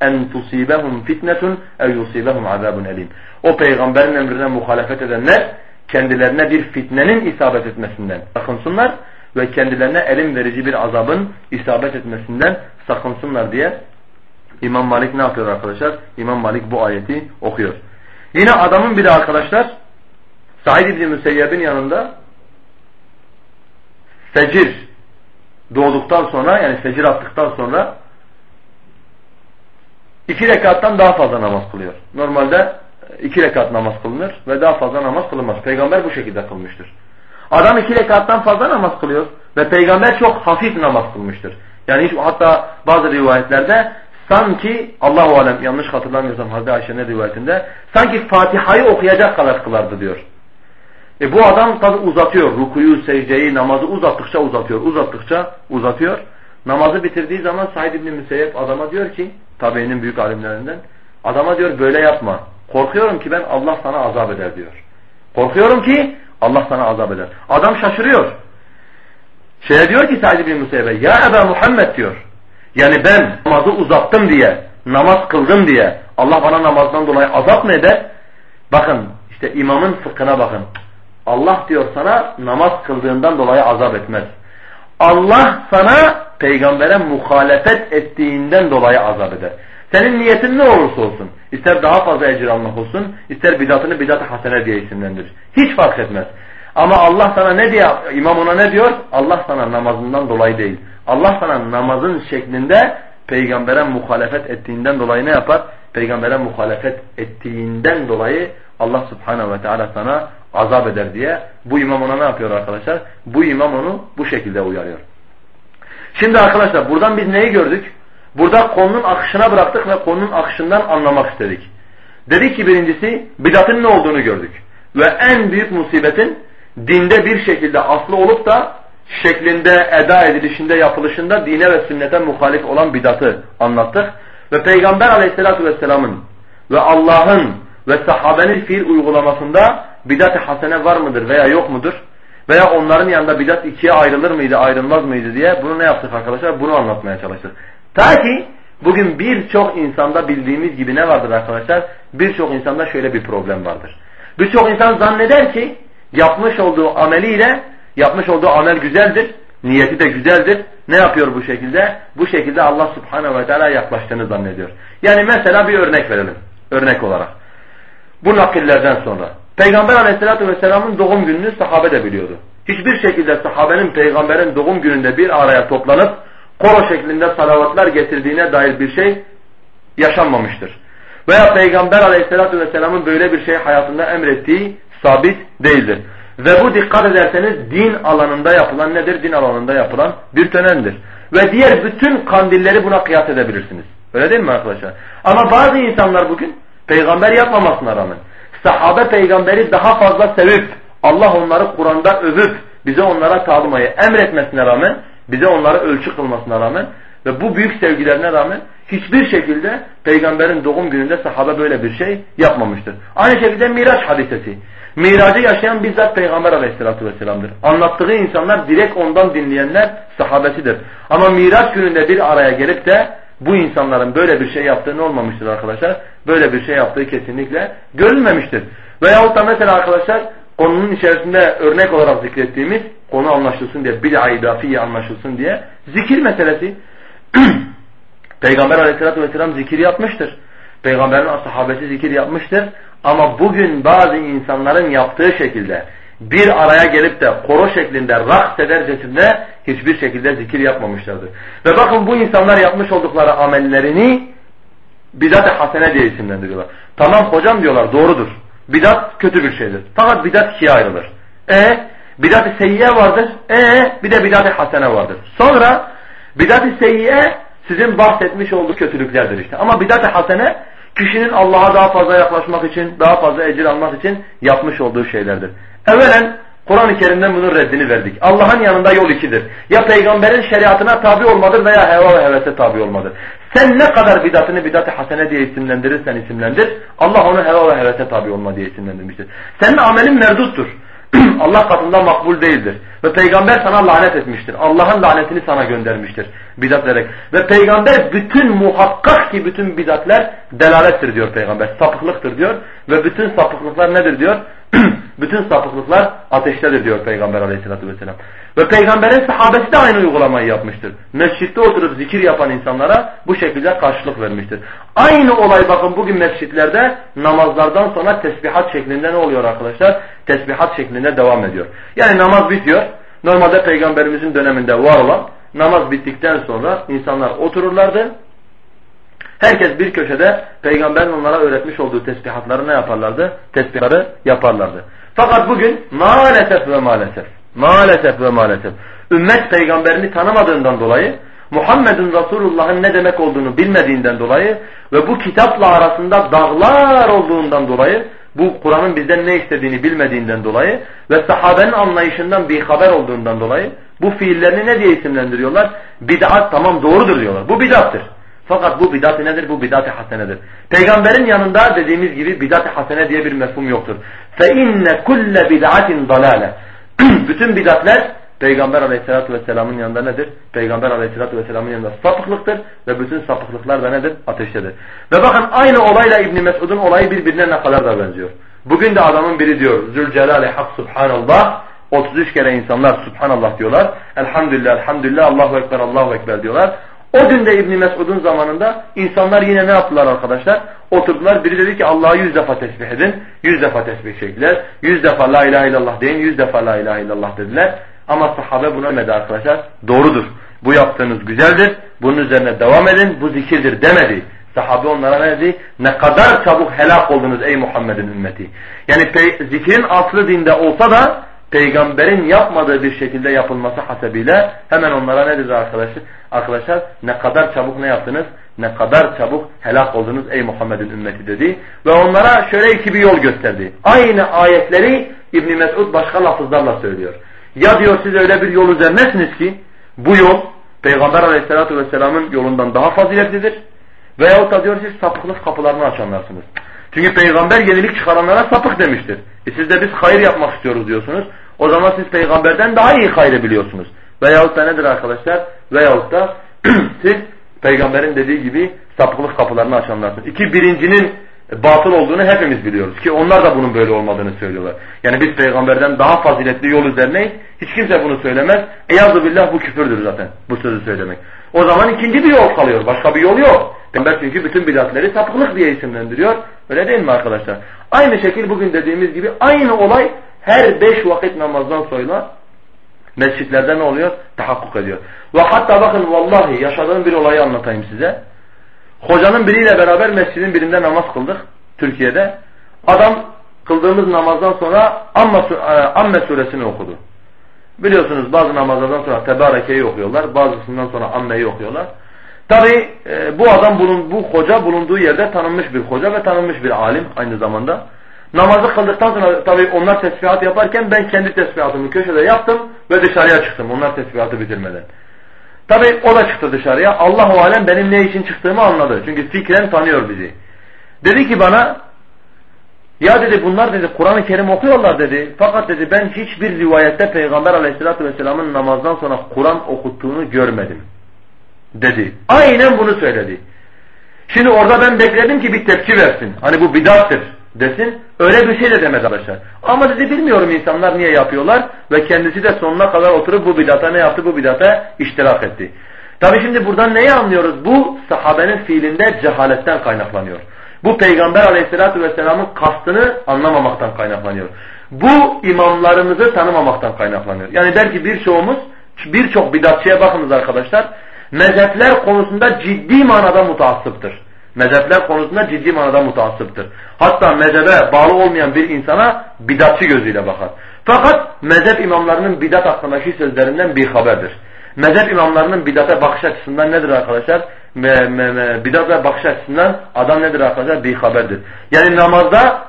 اَنْ تُصِيبَهُمْ فِتْنَةٌ اَوْ يُصِيبَهُمْ عَذَابٌ اَلِيمٌ O peygamberin emrine muhalefet edenler kendilerine bir fitnenin isabet etmesinden sakınsınlar ve kendilerine elim verici bir azabın isabet etmesinden sakınsınlar diye İmam Malik ne yapıyor arkadaşlar? İmam Malik bu ayeti okuyor. Yine adamın biri arkadaşlar Said İbni Müseyyeb'in yanında fecir doğduktan sonra yani fecir attıktan sonra iki rekattan daha fazla namaz kılıyor. Normalde iki rekat namaz kılınır ve daha fazla namaz kılınmaz. Peygamber bu şekilde kılmıştır. Adam iki rekattan fazla namaz kılıyor ve peygamber çok hafif namaz kılmıştır. Yani hiç, hatta bazı rivayetlerde sanki Allahu alem yanlış hatırlamıyorsam Hazreti Ayşe'nin rivayetinde sanki Fatiha'yı okuyacak kadar kılardı diyor. E bu adam tabi uzatıyor. Rukuyu, secdeyi, namazı uzattıkça uzatıyor. Uzattıkça uzatıyor. Namazı bitirdiği zaman Said İbni Müseyyep adama diyor ki tabiinin büyük alimlerinden adama diyor böyle yapma. Korkuyorum ki ben Allah sana azap eder diyor. Korkuyorum ki Allah sana azap eder. Adam şaşırıyor. Şeye diyor ki Said İbni Müseyyep'e ya Eba Muhammed diyor. Yani ben namazı uzattım diye, namaz kıldım diye Allah bana namazdan dolayı azap mı eder? Bakın işte imamın fıkhına bakın. Allah diyor sana namaz kıldığından dolayı azap etmez. Allah sana peygambere muhalefet ettiğinden dolayı azap eder. Senin niyetin ne olursa olsun. ister daha fazla ecir almak olsun, ister bidatını bidat-ı hasene diye isimlendir. Hiç fark etmez. Ama Allah sana ne diyor? İmam ona ne diyor? Allah sana namazından dolayı değil. Allah sana namazın şeklinde peygambere muhalefet ettiğinden dolayı ne yapar? Peygambere muhalefet ettiğinden dolayı Allah subhanehu ve teala sana azap eder diye bu imam ona ne yapıyor arkadaşlar? Bu imam onu bu şekilde uyarıyor. Şimdi arkadaşlar buradan biz neyi gördük? Burada konunun akışına bıraktık ve konunun akışından anlamak istedik. Dedik ki birincisi bidatın ne olduğunu gördük. Ve en büyük musibetin dinde bir şekilde aslı olup da şeklinde, eda edilişinde, yapılışında dine ve sünnete muhalif olan bidatı anlattık. Ve Peygamber aleyhissalatu vesselamın ve Allah'ın ve sahabenin fiil uygulamasında bidat-ı hasene var mıdır veya yok mudur? Veya onların yanında bidat ikiye ayrılır mıydı, ayrılmaz mıydı diye bunu ne yaptık arkadaşlar? Bunu anlatmaya çalıştık. Ta ki bugün birçok insanda bildiğimiz gibi ne vardır arkadaşlar? Birçok insanda şöyle bir problem vardır. Birçok insan zanneder ki yapmış olduğu ameliyle yapmış olduğu amel güzeldir, niyeti de güzeldir. Ne yapıyor bu şekilde? Bu şekilde Allah subhanehu ve teala yaklaştığını zannediyor. Yani mesela bir örnek verelim. Örnek olarak. Bu nakillerden sonra. Peygamber aleyhissalatü vesselamın doğum gününü sahabe de biliyordu. Hiçbir şekilde sahabenin peygamberin doğum gününde bir araya toplanıp koro şeklinde salavatlar getirdiğine dair bir şey yaşanmamıştır. Veya peygamber aleyhissalatü vesselamın böyle bir şey hayatında emrettiği sabit değildir. Ve bu dikkat ederseniz din alanında yapılan nedir? Din alanında yapılan bir törendir. Ve diğer bütün kandilleri buna kıyas edebilirsiniz. Öyle değil mi arkadaşlar? Ama bazı insanlar bugün peygamber yapmamasına rağmen sahabe peygamberi daha fazla sevip Allah onları Kur'an'da övüp bize onlara tabimayı emretmesine rağmen bize onları ölçü kılmasına rağmen ve bu büyük sevgilerine rağmen hiçbir şekilde peygamberin doğum gününde sahabe böyle bir şey yapmamıştır. Aynı şekilde Miraç hadisesi. Miracı yaşayan bizzat Peygamber aleyhissalatü vesselam'dır. Anlattığı insanlar direkt ondan dinleyenler sahabesidir. Ama Miraç gününde bir araya gelip de bu insanların böyle bir şey yaptığı olmamıştır arkadaşlar. Böyle bir şey yaptığı kesinlikle görülmemiştir. Veyahut da mesela arkadaşlar konunun içerisinde örnek olarak zikrettiğimiz konu anlaşılsın diye bid'a idafiye anlaşılsın diye zikir meselesi. Peygamber aleyhissalatü vesselam zikir yapmıştır. Peygamberin sahabesi zikir yapmıştır. Ama bugün bazı insanların yaptığı şekilde bir araya gelip de koro şeklinde raks edercesinde hiçbir şekilde zikir yapmamışlardır. Ve bakın bu insanlar yapmış oldukları amellerini bidat-ı hasene diye isimlendiriyorlar. Tamam hocam diyorlar doğrudur. Bidat kötü bir şeydir. Fakat bidat ikiye ayrılır. E bidat-ı seyyiye vardır. E bir de bidat-ı hasene vardır. Sonra bidat-ı seyyiye sizin bahsetmiş olduğu kötülüklerdir işte. Ama bidat-ı hasene kişinin Allah'a daha fazla yaklaşmak için, daha fazla ecir almak için yapmış olduğu şeylerdir. Evvelen Kur'an-ı Kerim'den bunun reddini verdik. Allah'ın yanında yol ikidir. Ya peygamberin şeriatına tabi olmadır veya heva ve hevese tabi olmadır. Sen ne kadar bidatını bidat-ı hasene diye isimlendirirsen isimlendir. Allah onu heva ve hevese tabi olma diye isimlendirmiştir. Senin amelin merduttur. Allah katında makbul değildir. Ve peygamber sana lanet etmiştir. Allah'ın lanetini sana göndermiştir. Bidat vererek. Ve peygamber bütün muhakkak ki bütün bidatler delalettir diyor peygamber. Sapıklıktır diyor. Ve bütün sapıklıklar nedir diyor? bütün sapıklıklar ateştedir diyor peygamber aleyhissalatü vesselam. Ve peygamberin sahabesi de aynı uygulamayı yapmıştır. Mescitte oturup zikir yapan insanlara bu şekilde karşılık vermiştir. Aynı olay bakın bugün mescitlerde namazlardan sonra tesbihat şeklinde ne oluyor arkadaşlar? Tesbihat şeklinde devam ediyor. Yani namaz bitiyor. Normalde peygamberimizin döneminde var olan namaz bittikten sonra insanlar otururlardı. Herkes bir köşede peygamberin onlara öğretmiş olduğu tesbihatları ne yaparlardı? Tesbihları yaparlardı. Fakat bugün maalesef ve maalesef maalesef ve maalesef ümmet peygamberini tanımadığından dolayı Muhammed'in Resulullah'ın ne demek olduğunu bilmediğinden dolayı ve bu kitapla arasında dağlar olduğundan dolayı Bu Kur'an'ın bizden ne istediğini bilmediğinden dolayı ve sahabenin anlayışından bir haber olduğundan dolayı bu fiillerini ne diye isimlendiriyorlar? Bid'at tamam doğrudur diyorlar. Bu bid'attır. Fakat bu bidat nedir? Bu bidat-ı hasenedir. Peygamberin yanında dediğimiz gibi bidat-ı hasene diye bir mefhum yoktur. İnne kulle bid'atin dalale. Bütün bidatler Peygamber aleyhissalatü vesselamın yanında nedir? Peygamber aleyhissalatü vesselamın yanında sapıklıktır ve bütün sapıklıklar da nedir? Ateştedir. Ve bakın aynı olayla İbn Mesud'un olayı birbirine ne kadar da benziyor. Bugün de adamın biri diyor Zülcelale hak subhanallah 33 kere insanlar subhanallah diyorlar. Elhamdülillah elhamdülillah Allahu ekber Allahu ekber diyorlar. O gün de İbn Mesud'un zamanında insanlar yine ne yaptılar arkadaşlar? Oturdular. Biri dedi ki Allah'ı yüz defa tesbih edin. Yüz defa tesbih çektiler. Yüz defa la ilahe illallah deyin. Yüz defa la ilahe illallah dediler. Ama sahabe buna demedi arkadaşlar. Doğrudur. Bu yaptığınız güzeldir. Bunun üzerine devam edin. Bu zikirdir demedi. Sahabe onlara ne dedi? Ne kadar çabuk helak oldunuz ey Muhammed'in ümmeti. Yani zikrin aslı dinde olsa da peygamberin yapmadığı bir şekilde yapılması hasebiyle hemen onlara ne dedi arkadaşlar? Arkadaşlar ne kadar çabuk ne yaptınız? Ne kadar çabuk helak oldunuz ey Muhammed'in ümmeti dedi. Ve onlara şöyle iki bir yol gösterdi. Aynı ayetleri İbn Mesud başka lafızlarla söylüyor. Ya diyor siz öyle bir yol üzerinesiniz ki bu yol Peygamber aleyhissalatu vesselamın yolundan daha faziletlidir. Veyahut da diyor siz sapıklık kapılarını açanlarsınız. Çünkü peygamber yenilik çıkaranlara sapık demiştir. E siz de biz hayır yapmak istiyoruz diyorsunuz. O zaman siz peygamberden daha iyi hayrı biliyorsunuz. Veyahut da nedir arkadaşlar? Veyahut da siz peygamberin dediği gibi sapıklık kapılarını açanlarsınız. İki birincinin batıl olduğunu hepimiz biliyoruz ki onlar da bunun böyle olmadığını söylüyorlar. Yani biz peygamberden daha faziletli yol üzerineyiz. Hiç kimse bunu söylemez. Eyazı billah bu küfürdür zaten bu sözü söylemek. O zaman ikinci bir yol kalıyor. Başka bir yol yok. Peygamber çünkü bütün bidatleri sapıklık diye isimlendiriyor. Öyle değil mi arkadaşlar? Aynı şekil bugün dediğimiz gibi aynı olay her beş vakit namazdan sonra mescitlerde ne oluyor? Tahakkuk ediyor. Ve hatta bakın vallahi yaşadığım bir olayı anlatayım size. Hocanın biriyle beraber mescidin birinde namaz kıldık Türkiye'de. Adam kıldığımız namazdan sonra Amme, Amme suresini okudu. Biliyorsunuz bazı namazlardan sonra Tebareke'yi okuyorlar. Bazısından sonra Amme'yi okuyorlar. Tabi e, bu adam bulun, bu hoca bulunduğu yerde tanınmış bir hoca ve tanınmış bir alim aynı zamanda. Namazı kıldıktan sonra tabi onlar tesbihat yaparken ben kendi tesbihatımı köşede yaptım ve dışarıya çıktım onlar tesbihatı bitirmeden. Tabi o da çıktı dışarıya. Allahu alem benim ne için çıktığımı anladı. Çünkü fikren tanıyor bizi. Dedi ki bana ya dedi bunlar dedi Kur'an-ı Kerim okuyorlar dedi. Fakat dedi ben hiçbir rivayette Peygamber aleyhissalatü vesselamın namazdan sonra Kur'an okuttuğunu görmedim. Dedi. Aynen bunu söyledi. Şimdi orada ben bekledim ki bir tepki versin. Hani bu bidattır desin. Öyle bir şey de demedi arkadaşlar. Ama dedi bilmiyorum insanlar niye yapıyorlar. Ve kendisi de sonuna kadar oturup bu bidata ne yaptı? Bu bidata iştirak etti. Tabi şimdi buradan neyi anlıyoruz? Bu sahabenin fiilinde cehaletten kaynaklanıyor. Bu peygamber aleyhissalatü vesselamın kastını anlamamaktan kaynaklanıyor. Bu imamlarımızı tanımamaktan kaynaklanıyor. Yani belki birçoğumuz birçok bidatçıya bakınız arkadaşlar. Mezhepler konusunda ciddi manada mutaassıptır. Mezhepler konusunda ciddi manada mutaassıptır. Hatta mezhebe bağlı olmayan bir insana bidatçı gözüyle bakar. Fakat mezhep imamlarının bidat hakkındaki sözlerinden bir haberdir. Mezhep imamlarının bidata bakış açısından nedir arkadaşlar? Me, bakış açısından adam nedir arkadaşlar? Bir haberdir. Yani namazda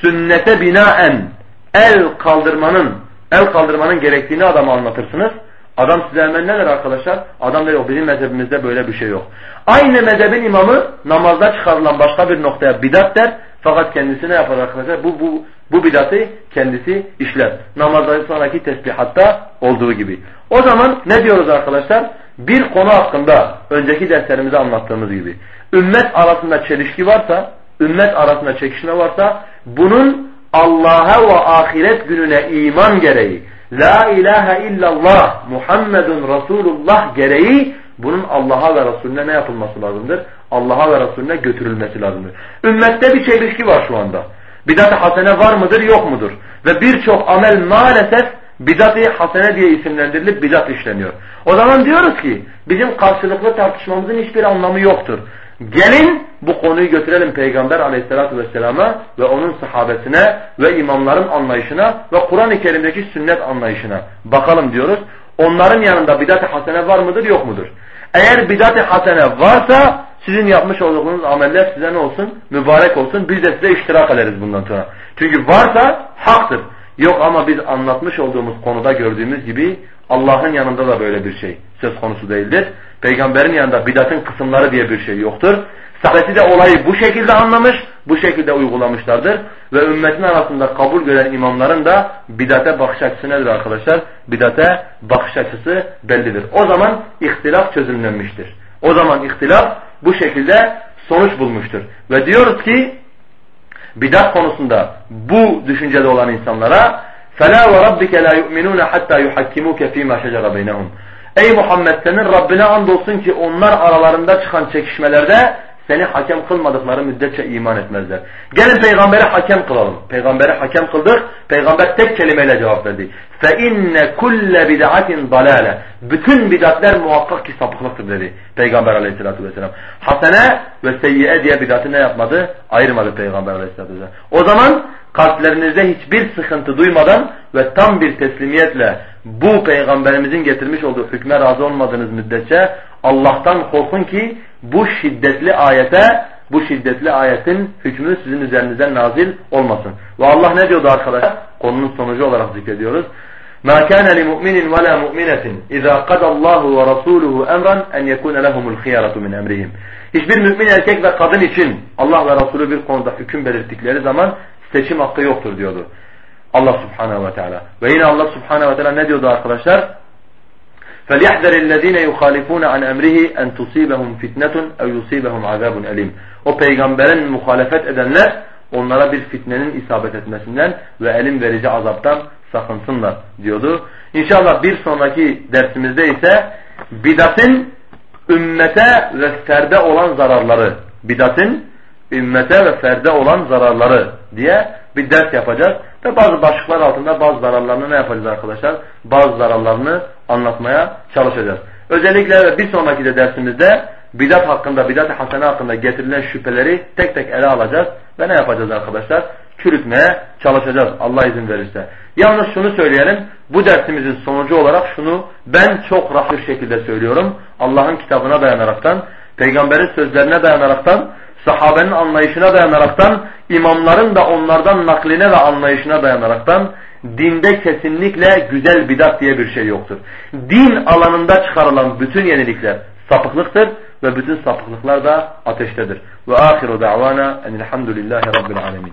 sünnete binaen el kaldırmanın el kaldırmanın gerektiğini adama anlatırsınız. Adam size hemen ne der arkadaşlar? Adam der yok bizim mezhebimizde böyle bir şey yok. Aynı mezhebin imamı namazda çıkarılan başka bir noktaya bidat der. Fakat kendisi ne yapar arkadaşlar? Bu, bu, bu bidatı kendisi işler. Namazdan sonraki tesbihatta olduğu gibi. O zaman ne diyoruz arkadaşlar? Bir konu hakkında önceki derslerimizde anlattığımız gibi. Ümmet arasında çelişki varsa, ümmet arasında çekişme varsa bunun Allah'a ve ahiret gününe iman gereği La ilahe illallah Muhammedun Resulullah gereği bunun Allah'a ve Resulüne ne yapılması lazımdır? Allah'a ve Resulüne götürülmesi lazımdır. Ümmette bir çelişki var şu anda. Bidat-ı hasene var mıdır yok mudur? Ve birçok amel maalesef bidat-ı hasene diye isimlendirilip bidat işleniyor. O zaman diyoruz ki bizim karşılıklı tartışmamızın hiçbir anlamı yoktur. Gelin bu konuyu götürelim Peygamber aleyhissalatü vesselama ve onun sahabesine ve imamların anlayışına ve Kur'an-ı Kerim'deki sünnet anlayışına bakalım diyoruz. Onların yanında bidat-ı hasene var mıdır yok mudur? Eğer bidat-ı hasene varsa sizin yapmış olduğunuz ameller size ne olsun? Mübarek olsun. Biz de size iştirak ederiz bundan sonra. Çünkü varsa haktır. Yok ama biz anlatmış olduğumuz konuda gördüğümüz gibi Allah'ın yanında da böyle bir şey söz konusu değildir. Peygamberin yanında bidatın kısımları diye bir şey yoktur. Sahabesi de olayı bu şekilde anlamış, bu şekilde uygulamışlardır. Ve ümmetin arasında kabul gören imamların da bidate bakış açısı nedir arkadaşlar? Bidate bakış açısı bellidir. O zaman ihtilaf çözümlenmiştir. O zaman ihtilaf bu şekilde sonuç bulmuştur. Ve diyoruz ki bidat konusunda bu düşüncede olan insanlara فَلَا وَرَبِّكَ لَا يُؤْمِنُونَ حَتَّى يُحَكِّمُوكَ ف۪ي مَا شَجَرَ بَيْنَهُمْ Ey Muhammed senin Rabbine andolsun ki onlar aralarında çıkan çekişmelerde seni hakem kılmadıkları müddetçe iman etmezler. Gelin peygamberi hakem kılalım. Peygamberi hakem kıldık. Peygamber tek kelimeyle cevap verdi. Fe inne kulle bid'atin dalale. Bütün bid'atler muhakkak ki sapıklıktır dedi Peygamber Aleyhissalatu vesselam. Hasene ve seyyi'e diye bid'atı ne yapmadı? Ayırmadı Peygamber Aleyhissalatu vesselam. O zaman kalplerinizde hiçbir sıkıntı duymadan ve tam bir teslimiyetle bu peygamberimizin getirmiş olduğu hükme razı olmadığınız müddetçe Allah'tan korkun ki bu şiddetli ayete bu şiddetli ayetin hükmü sizin üzerinizden nazil olmasın. Ve Allah ne diyordu arkadaşlar? Konunun sonucu olarak zikrediyoruz. مَا كَانَ لِمُؤْمِنٍ وَلَا مُؤْمِنَةٍ اِذَا قَدَ اللّٰهُ وَرَسُولُهُ اَمْرًا اَنْ يَكُونَ لَهُمُ الْخِيَارَةُ مِنْ اَمْرِهِمْ Hiçbir mümin erkek ve kadın için Allah ve Resulü bir konuda hüküm belirttikleri zaman seçim hakkı yoktur diyordu. Allah subhanehu ve teala. Ve yine Allah subhanehu ve teala ne diyordu arkadaşlar? فَلْيَحْذَرِ الَّذ۪ينَ يُخَالِفُونَ عَنْ اَمْرِهِ اَنْ تُصِيبَهُمْ فِتْنَةٌ اَوْ يُصِيبَهُمْ عَذَابٌ اَلِيمٌ O peygamberin muhalefet edenler onlara bir fitnenin isabet etmesinden ve elim verici azaptan sakınsınlar diyordu. İnşallah bir sonraki dersimizde ise bidatın ümmete ve ferde olan zararları, bidatın ümmete ve ferde olan zararları diye bir ders yapacağız. Ve bazı başlıklar altında bazı zararlarını ne yapacağız arkadaşlar? Bazı zararlarını anlatmaya çalışacağız. Özellikle bir sonraki de dersimizde bidat hakkında, bidat-ı hasene hakkında getirilen şüpheleri tek tek ele alacağız ve ne yapacağız arkadaşlar? Çürütmeye çalışacağız Allah izin verirse. Yalnız şunu söyleyelim, bu dersimizin sonucu olarak şunu ben çok rahat bir şekilde söylüyorum. Allah'ın kitabına dayanaraktan, peygamberin sözlerine dayanaraktan, sahabenin anlayışına dayanaraktan, imamların da onlardan nakline ve anlayışına dayanaraktan, dinde kesinlikle güzel bidat diye bir şey yoktur. Din alanında çıkarılan bütün yenilikler sapıklıktır ve bütün sapıklıklar da ateştedir. Ve ahiru da'vana enilhamdülillahi rabbil alemin.